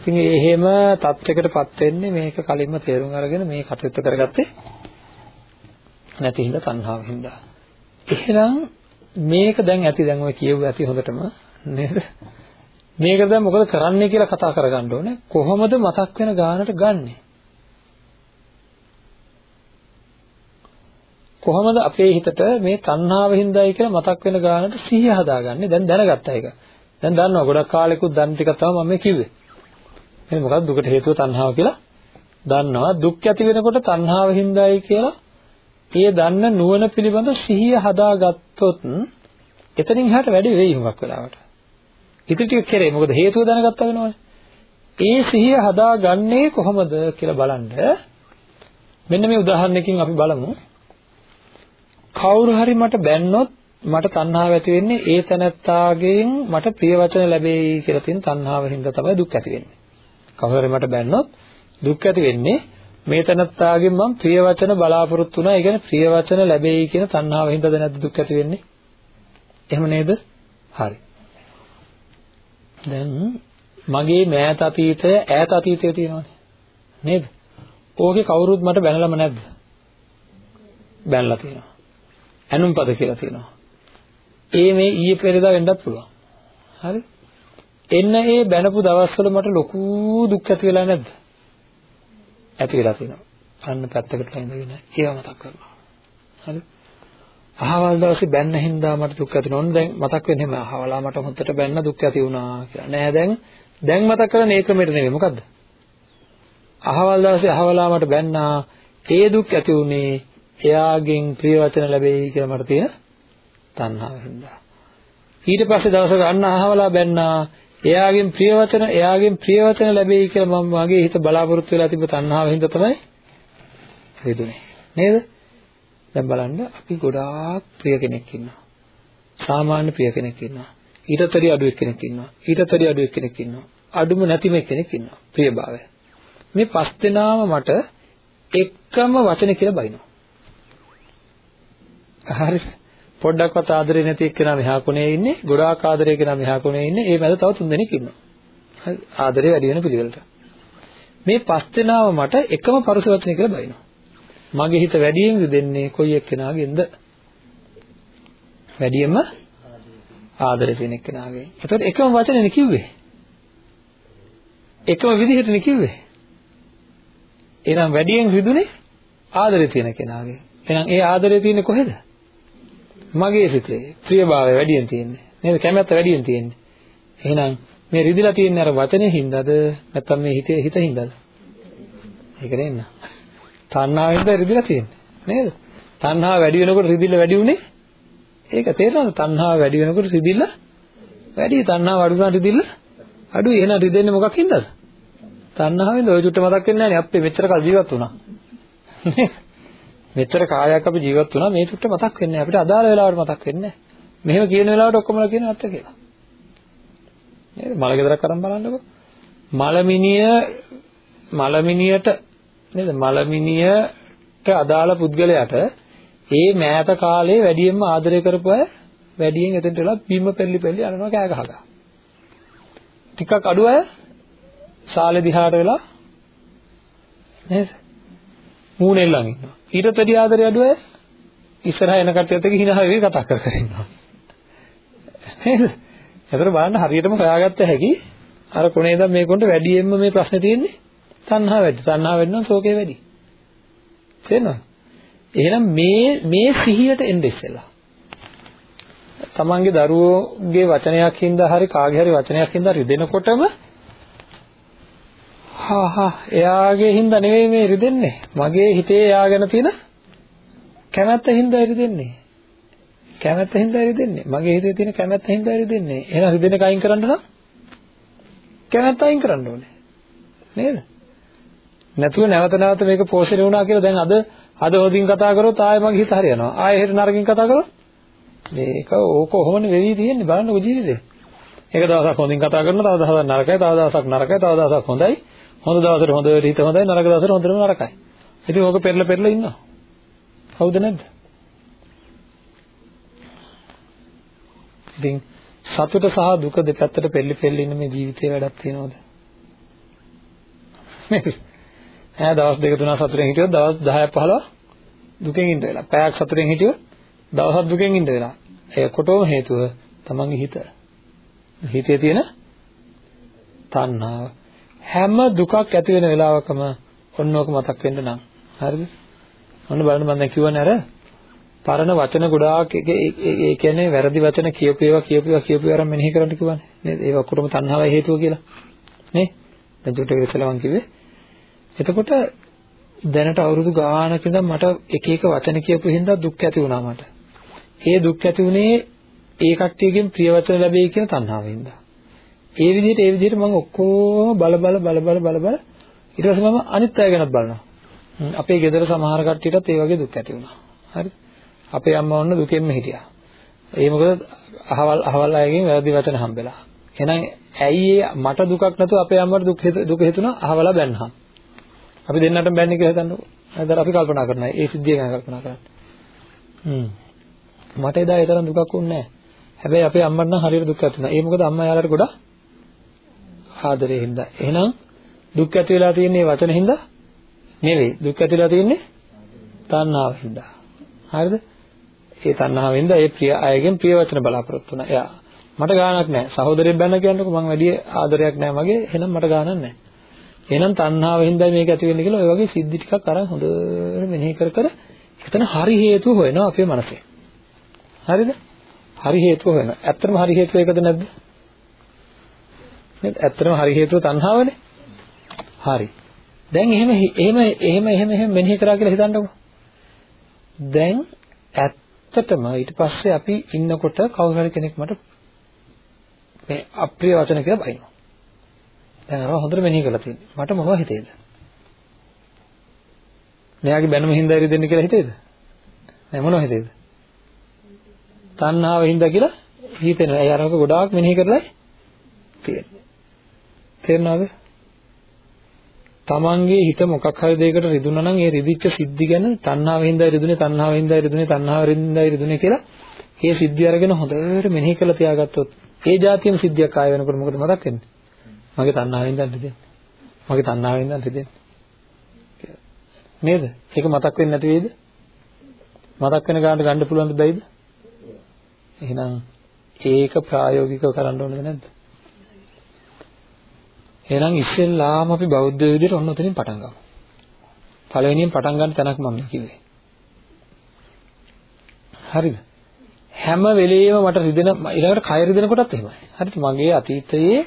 Speaker 1: ඉතින් එහෙම තත්යකටපත් වෙන්නේ මේක කලින්ම තේරුම් අරගෙන මේ කටයුත්ත කරගත්තේ නැති හින්දා තණ්හාව හින්දා. එහෙනම් මේක දැන් ඇති දැන් ඔය කියුව ඇති හොඳටම නේද? මේක දැන් මොකද කරන්නේ කියලා කතා කරගන්න ඕනේ. කොහොමද මතක් වෙන ගානට ගන්නෙ? කොහොමද අපේ හිතට මේ තණ්හාව හින්දායි කියලා මතක් වෙන ගානට සිහිය හදාගන්නේ? දැන් දැනගත්තා ඒක. දැන් දන්නවා ගොඩක් කාලෙකුත් දන්න ටිකක් තමයි මම මේ කිව්වේ එහෙනම් මොකක්ද දුකට හේතුව තණ්හාව කියලා දන්නවා දුක් ඇති වෙනකොට තණ්හාව හින්දායි කියලා ඒ දන්න නුවණ පිළිබඳ සිහිය හදාගත්තොත් එතනින් එහාට වැඩි වෙයි හුඟක් වෙලාවට. ඉතින් ටික කරේ මොකද හේතුව දැනගත්තා වෙනවනේ. ඒ සිහිය හදාගන්නේ කොහොමද කියලා බලන්න මෙන්න මේ උදාහරණයකින් අපි බලමු. කවුරු හරි මට බැන්නොත් මට තණ්හාව ඇති වෙන්නේ ඒ තැනත්තාගෙන් මට ප්‍රිය වචන ලැබෙයි කියලා තියෙන තණ්හාව හින්දා තමයි දුක් ඇති වෙන්නේ. කවුරු හරි මට බැන්නොත් දුක් ඇති වෙන්නේ මේ තනත්තාගෙන් මම ප්‍රිය වචන බලාපොරොත්තු වුණා. ඒ කියන්නේ ප්‍රිය වචන ලැබෙයි කියන තණ්හාව හින්දාද නැද්ද දුක් ඇති වෙන්නේ? එහෙම නේද? හරි. දැන් මගේ මෑත අතීතය ඈත අතීතය තියෙනවානේ. නේද? ඕකේ කවුරුත් මට බැනලම නැද්ද? බැනලා තියෙනවා. ඇනුම්පද කියලා තියෙනවා. ඒ මේ ඊයේ පෙරේදා වෙන්නත් පුළුවන්. හරි? එන්න ඒ බැනපු දවස්වල මට ලොකු දුක් ඇති වෙලා නැද්ද? ඇති වෙලා තියෙනවා. අන්න පැත්තකට ඉඳගෙන ඒව මතක් කරනවා. හරි? අහවල් දවසේ බැන්න හින්දා මට දුක් ඇති වෙනවා. දැන් මතක් වෙන්නේ නැහැ. අහවලා මට හොඳට බැන්න දුක් ඇති වුණා කියලා. නෑ දැන් දැන් මතක් කරන්නේ ඒ ක්‍රමයට නෙවෙයි. මොකද්ද? අහවල් දවසේ අහවලා මට බැන්නා ඒ දුක් ඇති උනේ එයාගෙන් ප්‍රිය වචන ලැබෙයි කියලා මට තියෙන තණ්හාව හින්දා. ඊට පස්සේ දවසක අන්න අහවලා බැන්නා එයාගෙන් ප්‍රිය වචන එයාගෙන් ප්‍රිය වචන ලැබෙයි කියලා මම මගේ හිත බලාපොරොත්තු වෙලා තිබ්බ තණ්හාව හින්දා තමයි හේතුනේ. නේද? දැන් බලන්න අපි ගොඩාක් ප්‍රිය කෙනෙක් ඉන්නවා. සාමාන්‍ය ප්‍රිය කෙනෙක් ඉන්නවා. ඊටත් වැඩි අඩු කෙනෙක් ඉන්නවා. ඊටත් වැඩි අඩු කෙනෙක් ඉන්නවා. අඩුම නැතිම කෙනෙක් ඉන්නවා. ප්‍රියභාවය. මේ පස් දෙනාම මට එකම වචන කියලා බයිනවා. හරිද? පොඩ්ඩක්වත් ආදරේ නැති එක්කෙනා මෙහා කොනේ ඉන්නේ ගොඩාක් ආදරේ කෙනා මෙහා කොනේ ඉන්නේ ඒ මැද තව තුන් දෙනෙක් ඉන්නවා. හරි ආදරේ වැඩි වෙන පිළිවෙලට. මේ පස් දෙනාව මට එකම පරුස වචනේ කියලා බයිනවා. මගේ හිත වැඩියෙන් දෙන්නේ කොයි එක්කෙනාගෙන්ද වැඩියෙන්ම ආදරේ තියෙන එක්කෙනාගෙන් එතකොට එකම වචනේනේ කිව්වේ. එකම විදිහටනේ කිව්වේ. එහෙනම් වැඩියෙන් රිදුනේ ආදරේ තියෙන කෙනාගේ. එහෙනම් ඒ ආදරේ තියෙන්නේ කොහෙද? මගේ සිතේ ප්‍රියභාවය වැඩියෙන් තියෙන්නේ. නේද? කැමැත්ත වැඩියෙන් තියෙන්නේ. එහෙනම් මේ රිදිලා තියෙන්නේ අර වචනේ හින්දාද නැත්නම් මේ හිතේ හිත හින්දාද? ඒක නෙන්න. තණ්හාවෙන්ද රිදිලා තියෙන්නේ. නේද? තණ්හාව වැඩි වෙනකොට රිදිල්ල වැඩි උනේ ඒක තේරෙනවද? තණ්හාව වැඩි වෙනකොට රිදිල්ල වැඩි තණ්හාව අඩු වුණා රිදිල්ල අඩුයි. එහෙනම් රිදෙන්නේ මොකක් හින්දාද? තණ්හාවෙන්ද ඔය චුට්ට මතක් වෙන්නේ නැහැ නේ අපේ මෙච්චර කල් ජීවත් වුණා. මෙච්චර කාලයක් අපි ජීවත් වුණා මේ චුට්ට මතක් වෙන්නේ අපිට අදාළ වෙලාවට මතක් වෙන්නේ මෙහෙම කියන වෙලාවට ඔක්කොමලා කියන නැත්ත කියලා. නේද? මල ගෙදරක් අරන් බලන්නකෝ. මලමිනිය මලමිනියට නේද? මලමිනියට අදාළ පුද්ගලයාට ඒ මෑත කාලේ වැඩියෙන්ම ආදරය කරපු අය වැඩියෙන් එතෙන්ට වෙලා බිම පෙරලි පෙරලි අරනවා කෑ ගහලා. ටිකක් අඩු අය සාලේ දිහාට වෙලා නේද? මූණෙල්ලන් ඉන්නවා ඊටත් වැඩි ආදරය අඩු අය ඉස්සරහා එන කට්ටියත් එක්ක hina වෙවි කතා කර කර ඉන්නවා. නේද? ඒතර බලන්න හරියටම හොයාගත්ත හැකි අර කොනේ ඉඳන් මේ කොන්ට වැඩියෙන්ම මේ ප්‍රශ්නේ තියෙන්නේ තණ්හා වැඩි. තණ්හා වැඩි නම් ශෝකේ වැඩි. තේරෙනවද? එහෙනම් මේ මේ සිහියට එන්න ඉස්සෙල්ලා. තමන්ගේ දරුවෝගේ වචනයක් හින්දා හරි කාගේ හරි වචනයක් හින්දා රිදෙනකොටම හා හා එයාගේ හින්දා නෙවෙයි මේ රිදෙන්නේ. මගේ හිතේ එයා ගැන තියෙන කැමැත්ත හින්දා රිදෙන්නේ. කැමැත්ත හින්දා රිදෙන්නේ. මගේ හිතේ තියෙන කැමැත්ත හින්දා රිදෙන්නේ. එහෙනම් රිදෙන එක අයින් කරන්න නම් කැමැත්ත අයින් කරන්න ඕනේ. නේද? නැතුව නැවත නැවත මේක පෝෂණය වුණා කියලා දැන් අද අද හොදින් කතා කරොත් ආයෙ මගේ හිත හරියනවා. ආයෙ හෙට නරකින් කතා කරොත් මේක ඕක කොහොමද වෙවි තියෙන්නේ බලන්නකො ජීවිතේ. එක දවසක් හොඳින් කතා කරනවා තව දවසක් නරකයි තව දවසක් නරකයි තව දවසක් හොඳයි හොඳ දවසට හොඳට හිත හොඳයි නරක දවසට හොඳටම නරකයි. ඉතින් ඕක පෙරල පෙරල ඉන්නවා. හවුද නැද්ද? ඉතින් සතුට සහ දුක දෙපැත්තට පෙරලි පෙරලි ඉන්න මේ ජීවිතේ වැඩක් තියනවද? ඈ දවස් දෙක තුනක් සතුටෙන් හිටියොත් දවස් 10ක් 15 දුකෙන් ඉඳ වෙලා. පැයක් සතුටෙන් හිටියොත් දවසක් දුකෙන් ඉඳ වෙලා. ඒකටම හේතුව තමන්ගේ හිත. හිතේ තියෙන තණ්හාව. හැම දුකක් ඇති වෙන වෙලාවකම ඔන්නෝක මතක් වෙන්න නම්. හරිද? ඔන්න බලන්න මම දැන් කියවනේ අර පරණ වචන ගොඩාක් ඒ කියන්නේ වැරදි වචන කියපු ඒවා කියපු ඒවා කියපු ඒවා මෙනෙහි කරන්න කිව්වනේ. නේද? ඒවා ඔක්කොටම තණ්හාවයි හේතුව කියලා. නේ? දැන් චුට්ටක් ඉස්සෙල්ලා මම කිව්වේ. එතකොට දැනට අවුරුදු ගානක ඉඳන් මට එක එක වචන කියපු හින්දා දුක් ඇති වුණා මට. ඒ දුක් ඇති වුණේ ඒ කට්ටියගෙන් ප්‍රිය වචන ලැබෙයි කියන තණ්හාවෙන්ද. ඒ විදිහට ඒ විදිහට මම ඔක්කොම බල බල බල බල බල බල ඊට පස්සේ මම අනිත් අය ගැනත් බලනවා. අපේ ගෙදර සමහර කට්ටියටත් ඒ වගේ දුක් ඇති වුණා. හරිද? අපේ අම්මා වුණ දුකෙන්ම හිටියා. ඒ මොකද අහවල් අහවල් අයගෙන් වැරදි වචන හම්බෙලා. එහෙනම් ඇයි මට දුකක් නැතුව අපේ අම්මට දුක් දුක හිතුණා අහවලා බැන්නා. අපි දෙන්නටම බැන්නේ කියලා හිතන්නකෝ. හරිද? අපි කල්පනා කරනවා. ඒ සිද්ධිය ගැන කල්පනා කරන්න. හ්ම්. මට එදා ඒ තරම් දුකක් වුණේ නැහැ. හැබැයි අපේ අම්මට නම් හරියට දුක් ඇති වුණා. ඒ මොකද අම්මා යාළුවට ගොඩක් ආදරේ හින්දා. එහෙනම් දුක් ඇති වෙලා තියෙන්නේ වචන හින්දා නෙවෙයි. දුක් ඇති වෙලා තියෙන්නේ තණ්හාව හින්දා. හරිද? ඒ තණ්හාවෙන්ද ඒ ප්‍රිය අයගෙන් ප්‍රිය වචන බලාපොරොත්තු වුණා. එයා මට ගාණක් නැහැ. සහෝදරයෙක් බැන්න කියන්නකො මං වැඩි ආදරයක් නැහැ මගේ. එහෙනම් මට ගාණක් නැහැ. එහෙනම් තණ්හාව හින්දා මේක ඇති වෙන්නේ කියලා ඔය වගේ සිද්ධි ටිකක් අරන් හොඳට මෙනෙහි කර කර එතන හරි හේතුව හොයනවා අපේ මනසේ. හරිද? හරි හේතුව හොයනවා. ඇත්තටම හරි හේතුව ඒකද නැද්ද? නේද? ඇත්තටම හරි හේතුව තණ්හාවනේ. හරි. දැන් එහෙම එහෙම එහෙම එහෙම එහෙම මෙනෙහි කරා කියලා හිතන්නකෝ. දැන් ඇත්තටම ඊට පස්සේ අපි ඉන්නකොට කවුරු හරි කෙනෙක් මට මේ අප්‍රිය වචන කියලා බයිනවා. දැන් අරව හොඳට මෙනෙහි කරලා තියෙන්නේ. මට මොනව හිතේද? මෙයාගේ බැනුම හින්දා ඉරි දෙන්න කියලා හිතේද? නෑ මොනව හිතේද? තණ්හාව හින්දා කියලා හිතෙනවා. ඒ අරක ගොඩාක් මෙනෙහි කරලා තියෙන්නේ. තේරෙනවද? තමන්ගේ හිත මොකක් හරි දෙයකට රිදුනා නම් ඒ රිදිච්ච සිද්ධි ගැන තණ්හාවෙන්දයි රිදුනේ තණ්හාවෙන්දයි රිදුනේ තණ්හාවෙන්දයි රිදුනේ කියලා ඒ සිද්ධිය අරගෙන හොඳට මෙනෙහි කරලා තියාගත්තොත් ඒ જાතියම සිද්ධියක් ආය වෙනකොට මොකද මතක් වෙන්නේ? මගේ තණ්හාවෙන්ද රිදෙන්නේ. මගේ තණ්හාවෙන්ද රිදෙන්නේ. නේද? ඒක මතක් වෙන්නේ නැති වෙයිද? මතක් වෙන ගානට ගන්න පුළුවන්ද බැයිද? එහෙනම් ඒක ප්‍රායෝගිකව කරන්න ඕනද නැද්ද? එහෙනම් ඉස්සෙල්ලාම අපි බෞද්ධ විදිහට ඔන්න ඔතනින් පටන් ගමු. පළවෙනියෙන් පටන් ගන්න තැනක් මම කිව්වේ. හරිද? හැම වෙලෙම මට රිදෙන ඊළඟට කය රිදෙන කොටත් එහෙමයි. හරිද? මගේ අතීතයේ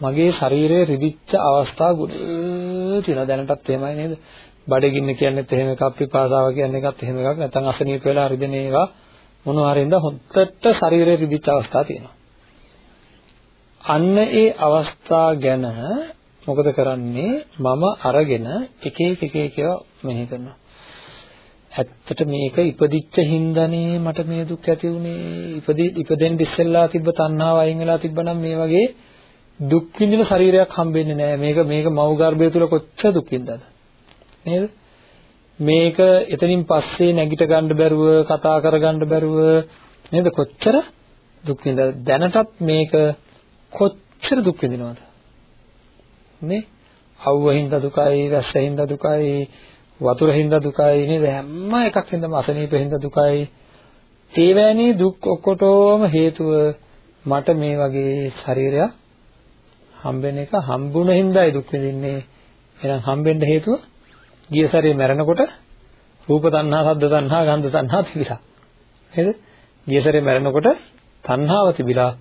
Speaker 1: මගේ ශරීරයේ රිදිච්ච අවස්ථා ගොඩ තියෙනවා දැනටත් එහෙමයි නේද? බඩගින්න කියන්නේත් එහෙම එකක්, පිපාසාව කියන්නේ එකත් එහෙම එකක්. නැත්නම් අසනීප වෙලා රිදෙන ඒවා මොනවා හරි ඉඳලා හොත්තට ශරීරයේ රිදිච්ච අවස්ථා තියෙනවා. අන්න ඒ අවස්ථා ගැන මොකද කරන්නේ? මම අරගෙන එක එක එක එක මෙහෙ කරනවා. ඇත්තට මේක ඉපදිච්ච හින්දානේ මට මේ දුක් ඇති වුනේ ඉපදි ඉපදෙන්න ඉස්සෙල්ලා තිබ්බ තණ්හාව අයින් වෙලා තිබ්බනම් මේ වගේ දුක් විඳින ශරීරයක් හම්බෙන්නේ නැහැ. මේක මේක මව් ගර්භය තුල කොච්චර දුක් විඳලාද නේද? මේක එතනින් පස්සේ නැගිට ගන්න බැරුව කතා කර ගන්න බැරුව නේද? කොච්චර දුක් විඳලා දැනටත් මේක කොච්චර දුක් විඳිනවද? නේ? අවුවින්ද දුකයි වැස්සෙන්ද දුකයි වතුරින්ද දුකයි නේද? හැම එකකින්දම අසනීපෙන්ද දුකයි. ඒ වැනි දුක් ඔක්කොටම හේතුව මට මේ වගේ ශරීරයක් හම්බෙන එක හම්බුන හින්දායි දුක් විඳින්නේ. එහෙනම් හම්බෙන්න හේතුව ගිය සැරේ මැරෙනකොට රූප තණ්හා, ශබ්ද තණ්හා, ගන්ධ තණ්හා තිබිලා. නේද? ගිය සැරේ මැරෙනකොට තණ්හාව තිබිලා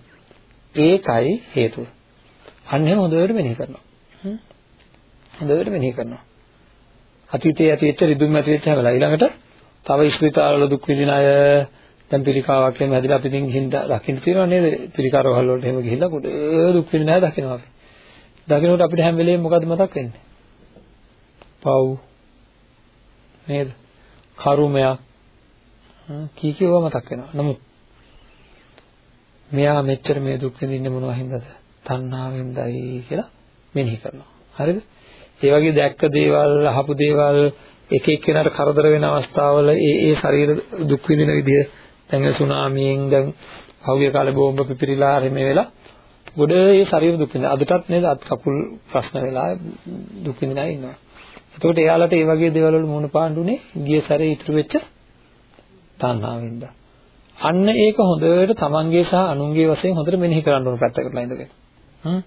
Speaker 1: ඒකයි හේතුව. අන්න එහෙම හොඳට මෙනෙහි කරනවා. හොඳට මෙනෙහි කරනවා. අතීතයේ ඇතිවෙච්ච රිදුම් ඇතිවෙච්ච හැමලා ඊළඟට තව ස්පිතාලවල දුක් විඳින අය දැන් පිළිකාවක් එහෙම හැදිලා අපි ඉතින් හින්දා දකින්න තියෙනවා නේද? පිළිකාර වහල් වලට එහෙම ගිහිල්ලා කුඩ දුක් විඳින අය දකිනවා අපි. දකිනකොට අපිට හැම වෙලේම මොකද්ද මතක් වෙන්නේ? පව් නේද? කරුමයක් කී කියව මතක් වෙනවා. නමුත් මෙයා මෙච්චර මේ දුක් විඳින්නේ මොනවා හින්දාද? තණ්හාවෙන්දයි කියලා මෙනෙහි කරනවා. හරිද? ඒ වගේ දැක්ක දේවල්, අහපු දේවල් එක එක්කෙනාට කරදර වෙන අවස්ථාවල ඒ ඒ ශරීර දුක් විඳින විදිය දැන් සුනාමියෙන් දැන් පහුගිය කාලේ බෝම්බ පිපිරිලා රෙමේ වෙලා ගොඩ ඒ ශරීර දුක් විඳින. අදටත් නේද අත් කකුල් ප්‍රශ්න වෙලා දුක් විඳින අය ඉන්නවා. එතකොට එයාලට ඒ වගේ දේවල් වල මුණ පාණ්ඩුනේ ගිය සැරේ ඉතුරු වෙච්ච තණ්හාවෙන්ද. අන්න ඒක හොඳට තමන්ගේ සහ අනුන්ගේ වශයෙන් හොඳට මෙනෙහි කරන්න ඕන පැත්තකටලා ඉඳගෙන. හ්ම්.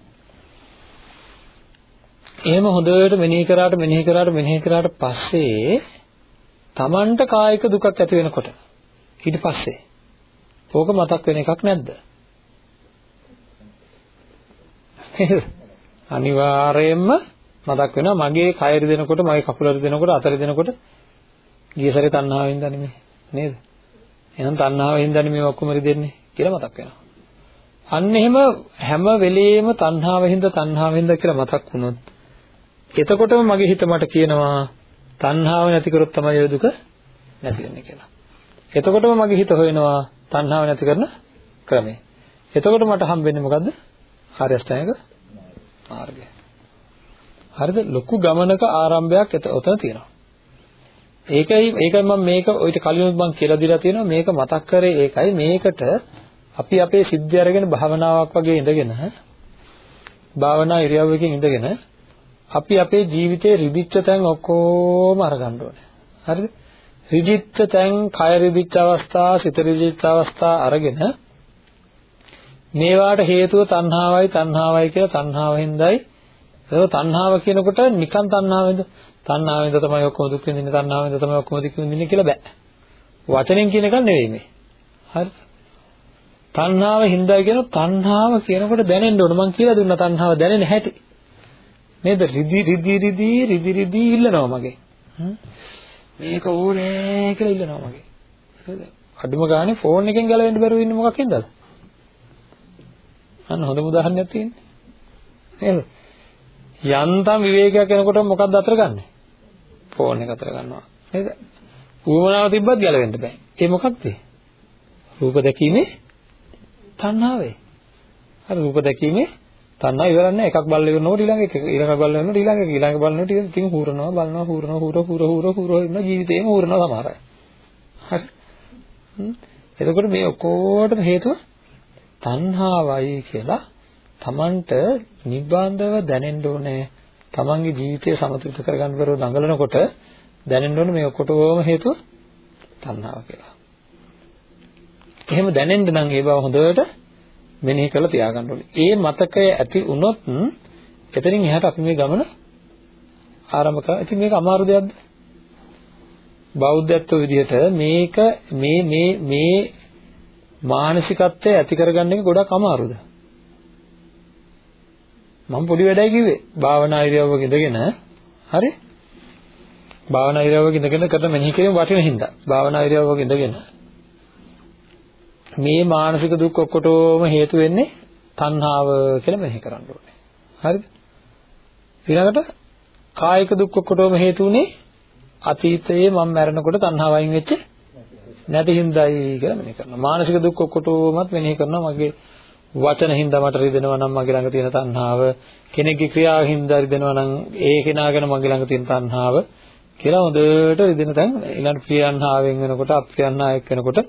Speaker 1: එහෙම හොඳට මෙනෙහි කරාට මෙනෙහි කරාට මෙනෙහි කරාට පස්සේ තමන්ට කායික දුකක් ඇති වෙනකොට ඊට පස්සේ ඕක මතක් වෙන එකක් නැද්ද? අනිවාර්යයෙන්ම මතක් වෙනවා මගේ කය රිදෙනකොට මගේ කකුල රිදෙනකොට අත රිදෙනකොට ගිය සැරේ තණ්හාවෙන් දන්නේ මේ නේද? එහෙනම් තණ්හාවෙන් දන්නේ මේ ඔක්කොම රිදෙන්නේ කියලා මතක් වෙනවා. අන්න එහෙම හැම වෙලෙම තණ්හාවෙන්ද තණ්හාවෙන්ද කියලා මතක් වුණොත් එතකොටම මගේ හිත මට කියනවා තණ්හාව නැති කරොත් තමයි ඔය දුක නැති වෙන්නේ කියලා. එතකොටම මගේ හිත හොයනවා තණ්හාව නැති කරන ක්‍රමය. එතකොට මට හම්බෙන්නේ මොකද්ද? ආර්ය අෂ්ටාංගික මාර්ගය. හරිද? ලොකු ගමනක ආරම්භයක් ඔතන තියෙනවා. ඒකයි ඒකයි මම මේක ඔයිට කලිනුත් මම කියලා දීලා තියෙනවා මේක මතක් කරේ ඒකයි මේකට අපි අපේ සිද්ධි අරගෙන භාවනාවක් වගේ ඉඳගෙන භාවනා ඉරියව්වකින් ඉඳගෙන අපි අපේ ජීවිතේ රිදිච්ච තැන් ඔක්කොම අරගන්න ඕනේ. හරිද? රිදිච්ච තැන්, කය රිදිච්ච අවස්ථා, සිත රිදිච්ච අවස්ථා අරගෙන මේවාට හේතුව තණ්හාවයි තණ්හාවයි කියලා තණ්හාවෙන්දයි ඒක තණ්හාව කියනකොට නිකන් තණ්හාවෙන්ද? තණ්හාවෙන්ද තමයි ඔක්කොම දුක් විඳින්නේ තණ්හාවෙන්ද තමයි ඔක්කොම දුක් විඳින්නේ කියලා බෑ. වචනෙන් කියන එක නෙවෙයි මේ. හරි. තණ්හාව හින්දායි කියන තණ්හාව කියනකොට දැනෙන්න ඕන. මං කියලා දුන්නා තණ්හාව දැනෙන්නේ නැහැටි නේද? රිදි රිදි රිදි රිදි රිදි ඉල්ලනවා මගේ. මේක ඕනේ කියලා ඉල්ලනවා මගේ. හරිද අඩුම ගානේ ෆෝන් එකෙන් ගැලවෙන්න බැරුව ඉන්නේ මොකක් හින්දාද? අන්න හොඳම උදාහරණයක් තියෙන්නේ. නේද? යන්තම් විවේකයක් එනකොට මොකක්ද අතර ගන්නෙ? ෆෝන් එක අතර ගන්නවා. නේද? ඌමනාව තිබ්බත් ගැලවෙන්න බෑ. ඒ මොකක්ද? රූප දැකීමේ තණ්හාවේ හරි රූප දැකීමේ තණ්හා ඉවරන්නේ එකක් බල්ල ඉවරනකොට ඊළඟ එක ඊළඟ බල්ල වෙනකොට ඊළඟ එක ඊළඟ බලනකොට ටික ඉතින් හූරනවා බලනවා හූරනවා හූර හූර හූර හූර ඉන්න ජීවිතේම හූරනවා සමහර අය. හරි. එතකොට මේ ඔක්කොටම හේතුව තණ්හාවයි කියලා Tamanට නිබ්බාන්දව දැනෙන්න ඕනේ තමන්ගේ ජීවිතය සමතුලිත කරගන්න බැරුව දඟලනකොට දැනෙන්න ඕනේ මේ ඔක්කොටම හේතුව තණ්හාව කියලා. එහෙම දැනෙන්න නම් ඒ බව හොඳට මෙනෙහි කරලා තියාගන්න ඕනේ. ඒ මතකය ඇති වුණොත් එතනින් එහාට අපි මේ ගමන ආරම්භ කරා. ඉතින් මේක අමාරු දෙයක්ද? බෞද්ධත්ව විදිහට මේක මේ මේ මේ මානසිකත්වය ඇති කරගන්න එක ගොඩක් අමාරුද? මම පොඩි වැඩයි කිව්වේ. භාවනා ඉරියව්වක ඉඳගෙන හරි? භාවනා ඉරියව්වක ඉඳගෙන කරන මෙනෙහි කිරීම වටින හින්දා. භාවනා ඉරියව්වක ඉඳගෙන මේ මානසික දුක් ඔක්කොටම හේතු වෙන්නේ තණ්හාව කියලා මෙනෙහි කරන්න ඕනේ. හරිද? ඊළඟට කායික දුක් ඔක්කොටම හේතු උනේ අතීතයේ මම මැරෙනකොට තණ්හාවයින් වෙච්ච නැති හින්දායි කියලා මෙනෙහි කරනවා. මානසික දුක් ඔක්කොටමත් මෙනෙහි කරනවා මගේ වචන හින්දා මට රිදෙනවා නම් මගේ ළඟ තියෙන තණ්හාව කෙනෙක්ගේ ක්‍රියාව හින්දා රිදෙනවා නම් ඒ කෙනා ගැන මගේ ළඟ තියෙන තණ්හාව කියලා හොඳට රිදෙන තැන් ඊළඟ ප්‍රියන්හාවෙන් වෙනකොට අප්‍රියන්හායක් වෙනකොට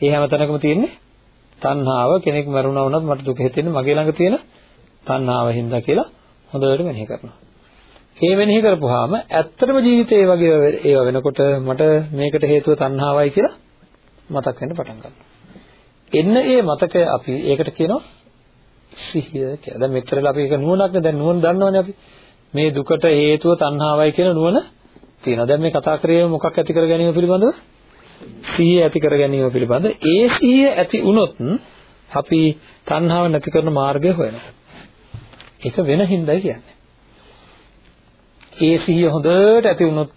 Speaker 1: ඒ හැම තැනකම තියෙන්නේ තණ්හාව කෙනෙක් මරුණා වුණත් මට දුක හිතෙන්නේ මගේ ළඟ තියෙන තණ්හාව හින්දා කියලා හොඳට මෙනෙහි කරනවා. ඒ මෙනෙහි කරපුවාම ඇත්තටම ජීවිතේ වගේ ඒවා වෙනකොට මට මේකට හේතුව තණ්හාවයි කියලා මතක් වෙන්න පටන් ගන්නවා. එන්න ඒ මතකය අපි ඒකට කියනවා සිහිය කියලා. දැන් මෙච්චරලා අපි ඒක නුවණක් නේ දැන් නුවණ දන්නවනේ අපි. මේ දුකට හේතුව තණ්හාවයි කියන නුවණ තියෙනවා. දැන් මේ කතා කරේ මොකක් ඇති කර ගැනීම පිළිබඳව? සිහිය ඇති කර ගැනීම පිළිබඳ. ඒ සිහිය ඇති වුණොත් අපි තණ්හාව නැති කරන මාර්ගය හොයනවා. ඒක වෙන හින්දායි කියන්නේ. ඒ සිහිය හොඳට ඇති වුණොත්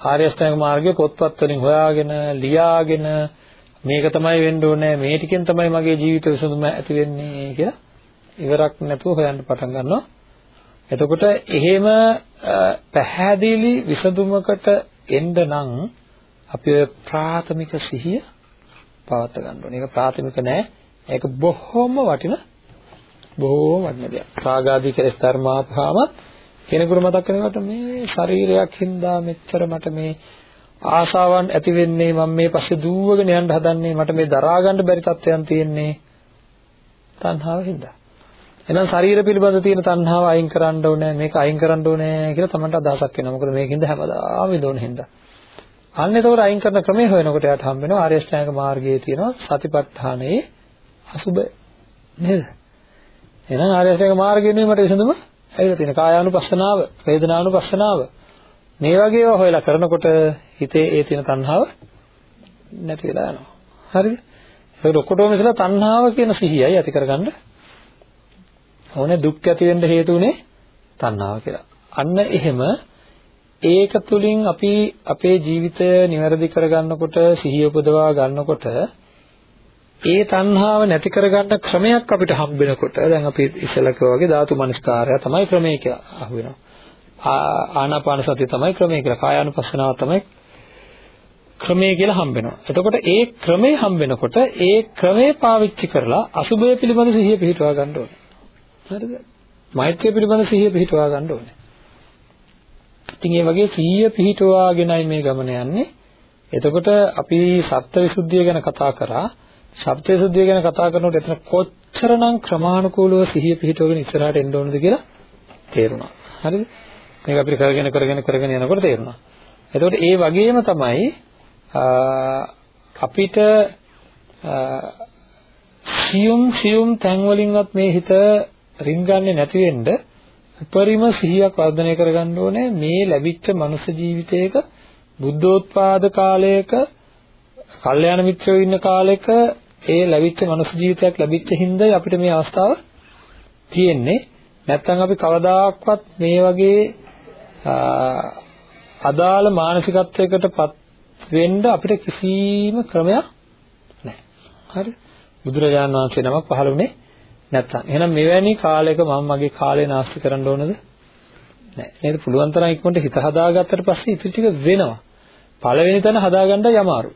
Speaker 1: ආර්ය අෂ්ටාංග මාර්ගයේ පොත්පත් වලින් හොයාගෙන ලියාගෙන මේක තමයි වෙන්න ඕනේ මේ ටිකෙන් තමයි මගේ ජීවිත විසඳුම ඇති වෙන්නේ කියලා ඉවරක් නැතුව හොයන්න පටන් ගන්නවා එතකොට එහෙම පැහැදිලි විසඳුමකට එන්න නම් අපි ඔය ප්‍රාථමික සිහිය පවත් ගන්න ඕනේ. ඒක ප්‍රාථමික නෑ. ඒක බොහොම වටින බොහොම වටින දෙයක්. රාගාදී කෙලෙස් ධර්මාපහාම කෙනෙකුට මතක් වෙනකොට මේ ශරීරයක් හින්දා මෙච්චර මට මේ ආසාවන් ඇති වෙන්නේ මම මේ පස්සේ දුවගෙන යන්න හදන්නේ මට මේ දරා ගන්න බැරි තත්ත්වයන් තියෙන්නේ තණ්හාව හින්දා. එහෙනම් ශරීර පිළිබඳ තියෙන තණ්හාව අයින් කරන්න ඕනේ මේක අයින් කරන්න ඕනේ කියලා තමන්ට අදහසක් එනවා. මොකද මේකින්ද හැමදාම විඳෝන හින්දා. අන්න එතකොට අයින් කරන ක්‍රමය හොයනකොට යාට හම්බ වෙනවා ආර්ය ශ්‍රැංග මාර්ගයේ තියෙනවා සතිපට්ඨානයේ අසුබ නේද? එහෙනම් ආර්ය ශ්‍රැංග මාර්ගයේ නෙමෙයි මට විසඳුම ඇවිල්ලා තියෙන කායානුපස්සනාව, වේදනානුපස්සනාව මේ වගේ ඒවා හොයලා කරනකොට හිතේ ඒ තියෙන තණ්හාව නැති වෙලා යනවා. හරිද? ඒක ඔක්කොටම ඉතලා තණ්හාව කියන සිහියයි ඇති කරගන්න ඕනේ දුක් ඇති වෙන්න හේතු උනේ තණ්හාව කියලා. අන්න එහෙම ඒක තුලින් අපි අපේ ජීවිතය નિවැරදි කරගන්නකොට සිහිය උපදවා ගන්නකොට ඒ තණ්හාව නැති කරගන්න ක්‍රමයක් අපිට හම්බ වෙනකොට දැන් අපි ඉස්සෙල්ලා කිව්වා වගේ ධාතු මනස්කාරය තමයි ක්‍රමය කියලා අහු වෙනවා. ආනාපාන සතිය තමයි ක්‍රමය කියලා. කායානුපස්සනාව තමයි ක්‍රමය කියලා හම්බ වෙනවා. එතකොට ඒ ක්‍රමය හම්බ වෙනකොට ඒ ක්‍රමය පාවිච්චි කරලා අසුබය පිළිබඳ සිහිය පිහිටවා ගන්න ඕනේ. හරිද? මෛත්‍රිය පිළිබඳ සිහිය පිහිටවා ගන්න ඕනේ. ඉතින් මේ වගේ සිහිය පිහිටවාගෙනයි මේ ගමන යන්නේ. එතකොට අපි සත්‍යවිසුද්ධිය ගැන කතා කරා. සත්‍යවිසුද්ධිය ගැන කතා කරනකොට එතන කොච්චරනම් ක්‍රමානුකූලව සිහිය පිහිටවගෙන ඉස්සරහට එන්න ඕනද කියලා තේරුණා. හරිද? මේක අපිට කරගෙන කරගෙන කරගෙන යනකොට තේරුණා. එතකොට ඒ වගේම තමයි අපිට සියුම් සියුම් තැන් වලින්වත් මේ හිත රින්ගන්නේ නැති වෙන්න උපරිම සිහියක් වර්ධනය කරගන්න ඕනේ මේ ලැබිච්ච මනුෂ්‍ය ජීවිතයක බුද්ධෝත්පාද කාලයක කල්යාණ මිත්‍රයෝ ඉන්න කාලෙක ඒ ලැබිච්ච මනුෂ්‍ය ජීවිතයක් ලැබිච්ච හින්දායි අපිට මේ අවස්ථාව තියෙන්නේ නැත්නම් අපි කවදාකවත් මේ වගේ අදාළ මානසිකත්වයකටපත් වෙන්න අපිට කිසිම ක්‍රමයක් නැහැ. හරි? බුදුරජාණන් වහන්සේ නමක් පහළ වුණේ නැත්තම්. එහෙනම් මෙවැනි කාලයක මම මගේ කාලය නාස්ති කරන්න ඕනද? නැහැ. නේද? පුළුවන් තරම් ඉක්මනට හිත හදාගත්තට පස්සේ ඉතින් ටික වෙනවා. පළවෙනි තැන හදාගන්නයි අමාරු.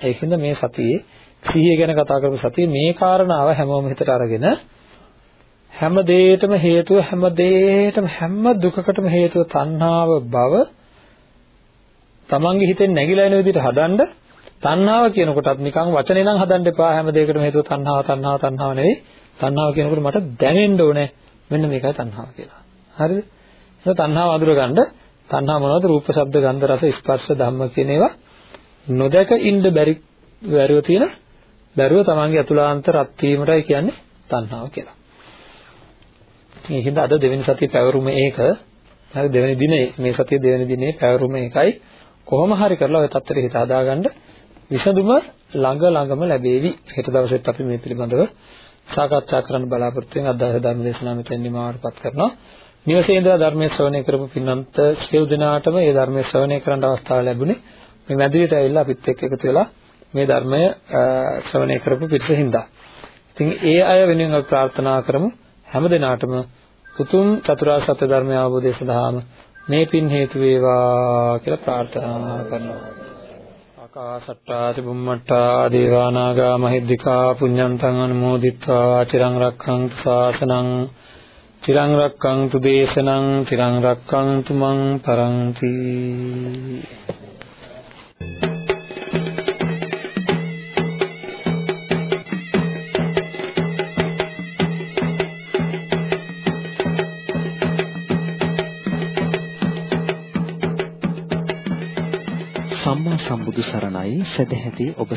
Speaker 1: ඒකින්ද මේ සතියේ සිහිය ගැන කතා කරපු සතියේ මේ කාරණාව හැමෝම හිතට අරගෙන හැම දෙයකටම හේතුව හැම දෙයකටම හැම දුකකටම හේතුව තණ්හාව බව තමන්ගේ හිතෙන් නැగిලා එන විදිහට හදන්න තණ්හාව කියනකොටත් නිකන් වචනේ නම් හදන්න එපා හැම දෙයකටම හේතුව තණ්හාව තණ්හාව තණ්හාව නෙවෙයි තණ්හාව කියනකොට මට දැනෙන්න ඕනේ මෙන්න මේකයි තණ්හාව කියලා. හරිද? එහෙනම් තණ්හාව අඳුරගන්න තණ්හා මොනවද? රූප, ශබ්ද, ගන්ධ, රස, ස්පර්ශ, ධම්ම කියන ඒවා නොදක ඉන්න බැරි බැරිව තියෙන බැරුව තමන්ගේ අතුලාන්ත රත් වීමටයි කියන්නේ තණ්හාව කියලා. මේකෙන්ද අද දෙවෙනි සතිය පැවරුම ඒක හරි දෙවෙනි දිනේ මේ සතිය දෙවෙනි දිනේ පැවරුම ඒකයි කොහොම හරි කරලා ඔය தත්තර හිත හදාගන්න විසඳුම ළඟ ළඟම ලැබේවි. හෙට දවසෙත් අපි මේ පිළිබඳව සාකච්ඡා කරන්න බලාපොරොත්තු වෙන අද ධර්ම දේශනාව මෙතෙන් නිමාවටපත් කරනවා. නිවසේ ඉඳලා ධර්මයේ ශ්‍රවණය කරපු පින්නන්ත සියලු දෙනාටම මේ ධර්මයේ ශ්‍රවණය කරන්න අවස්ථාව ලැබුණේ මේ මැදිරියට ඇවිල්ලා අපිත් එක්ක එකතු වෙලා මේ ධර්මය ශ්‍රවණය කරපු පිරිස හින්දා. ඉතින් ඒ අය වෙනුවෙන් අපි ප්‍රාර්ථනා කරමු හැම දිනාටම උතුම් චතුරාර්ය සත්‍ය ධර්මය අවබෝධය සඳහාම මේ පින් හේතු වේවා කියලා ප්‍රාර්ථනා කරනවා. ආකාසට්ටා චුම්මට්ටා දේවා නාග මහිද්దికා පුඤ්ඤන්තං අනුමෝදිත්වා චිරං රක්ඛන්තු ශාසනං චිරං රක්ඛන්තු දේශනං චිරං රක්ඛන්තු මං පරන්ති
Speaker 2: සම්බුදු සරණයි. සදැහැති ඔබ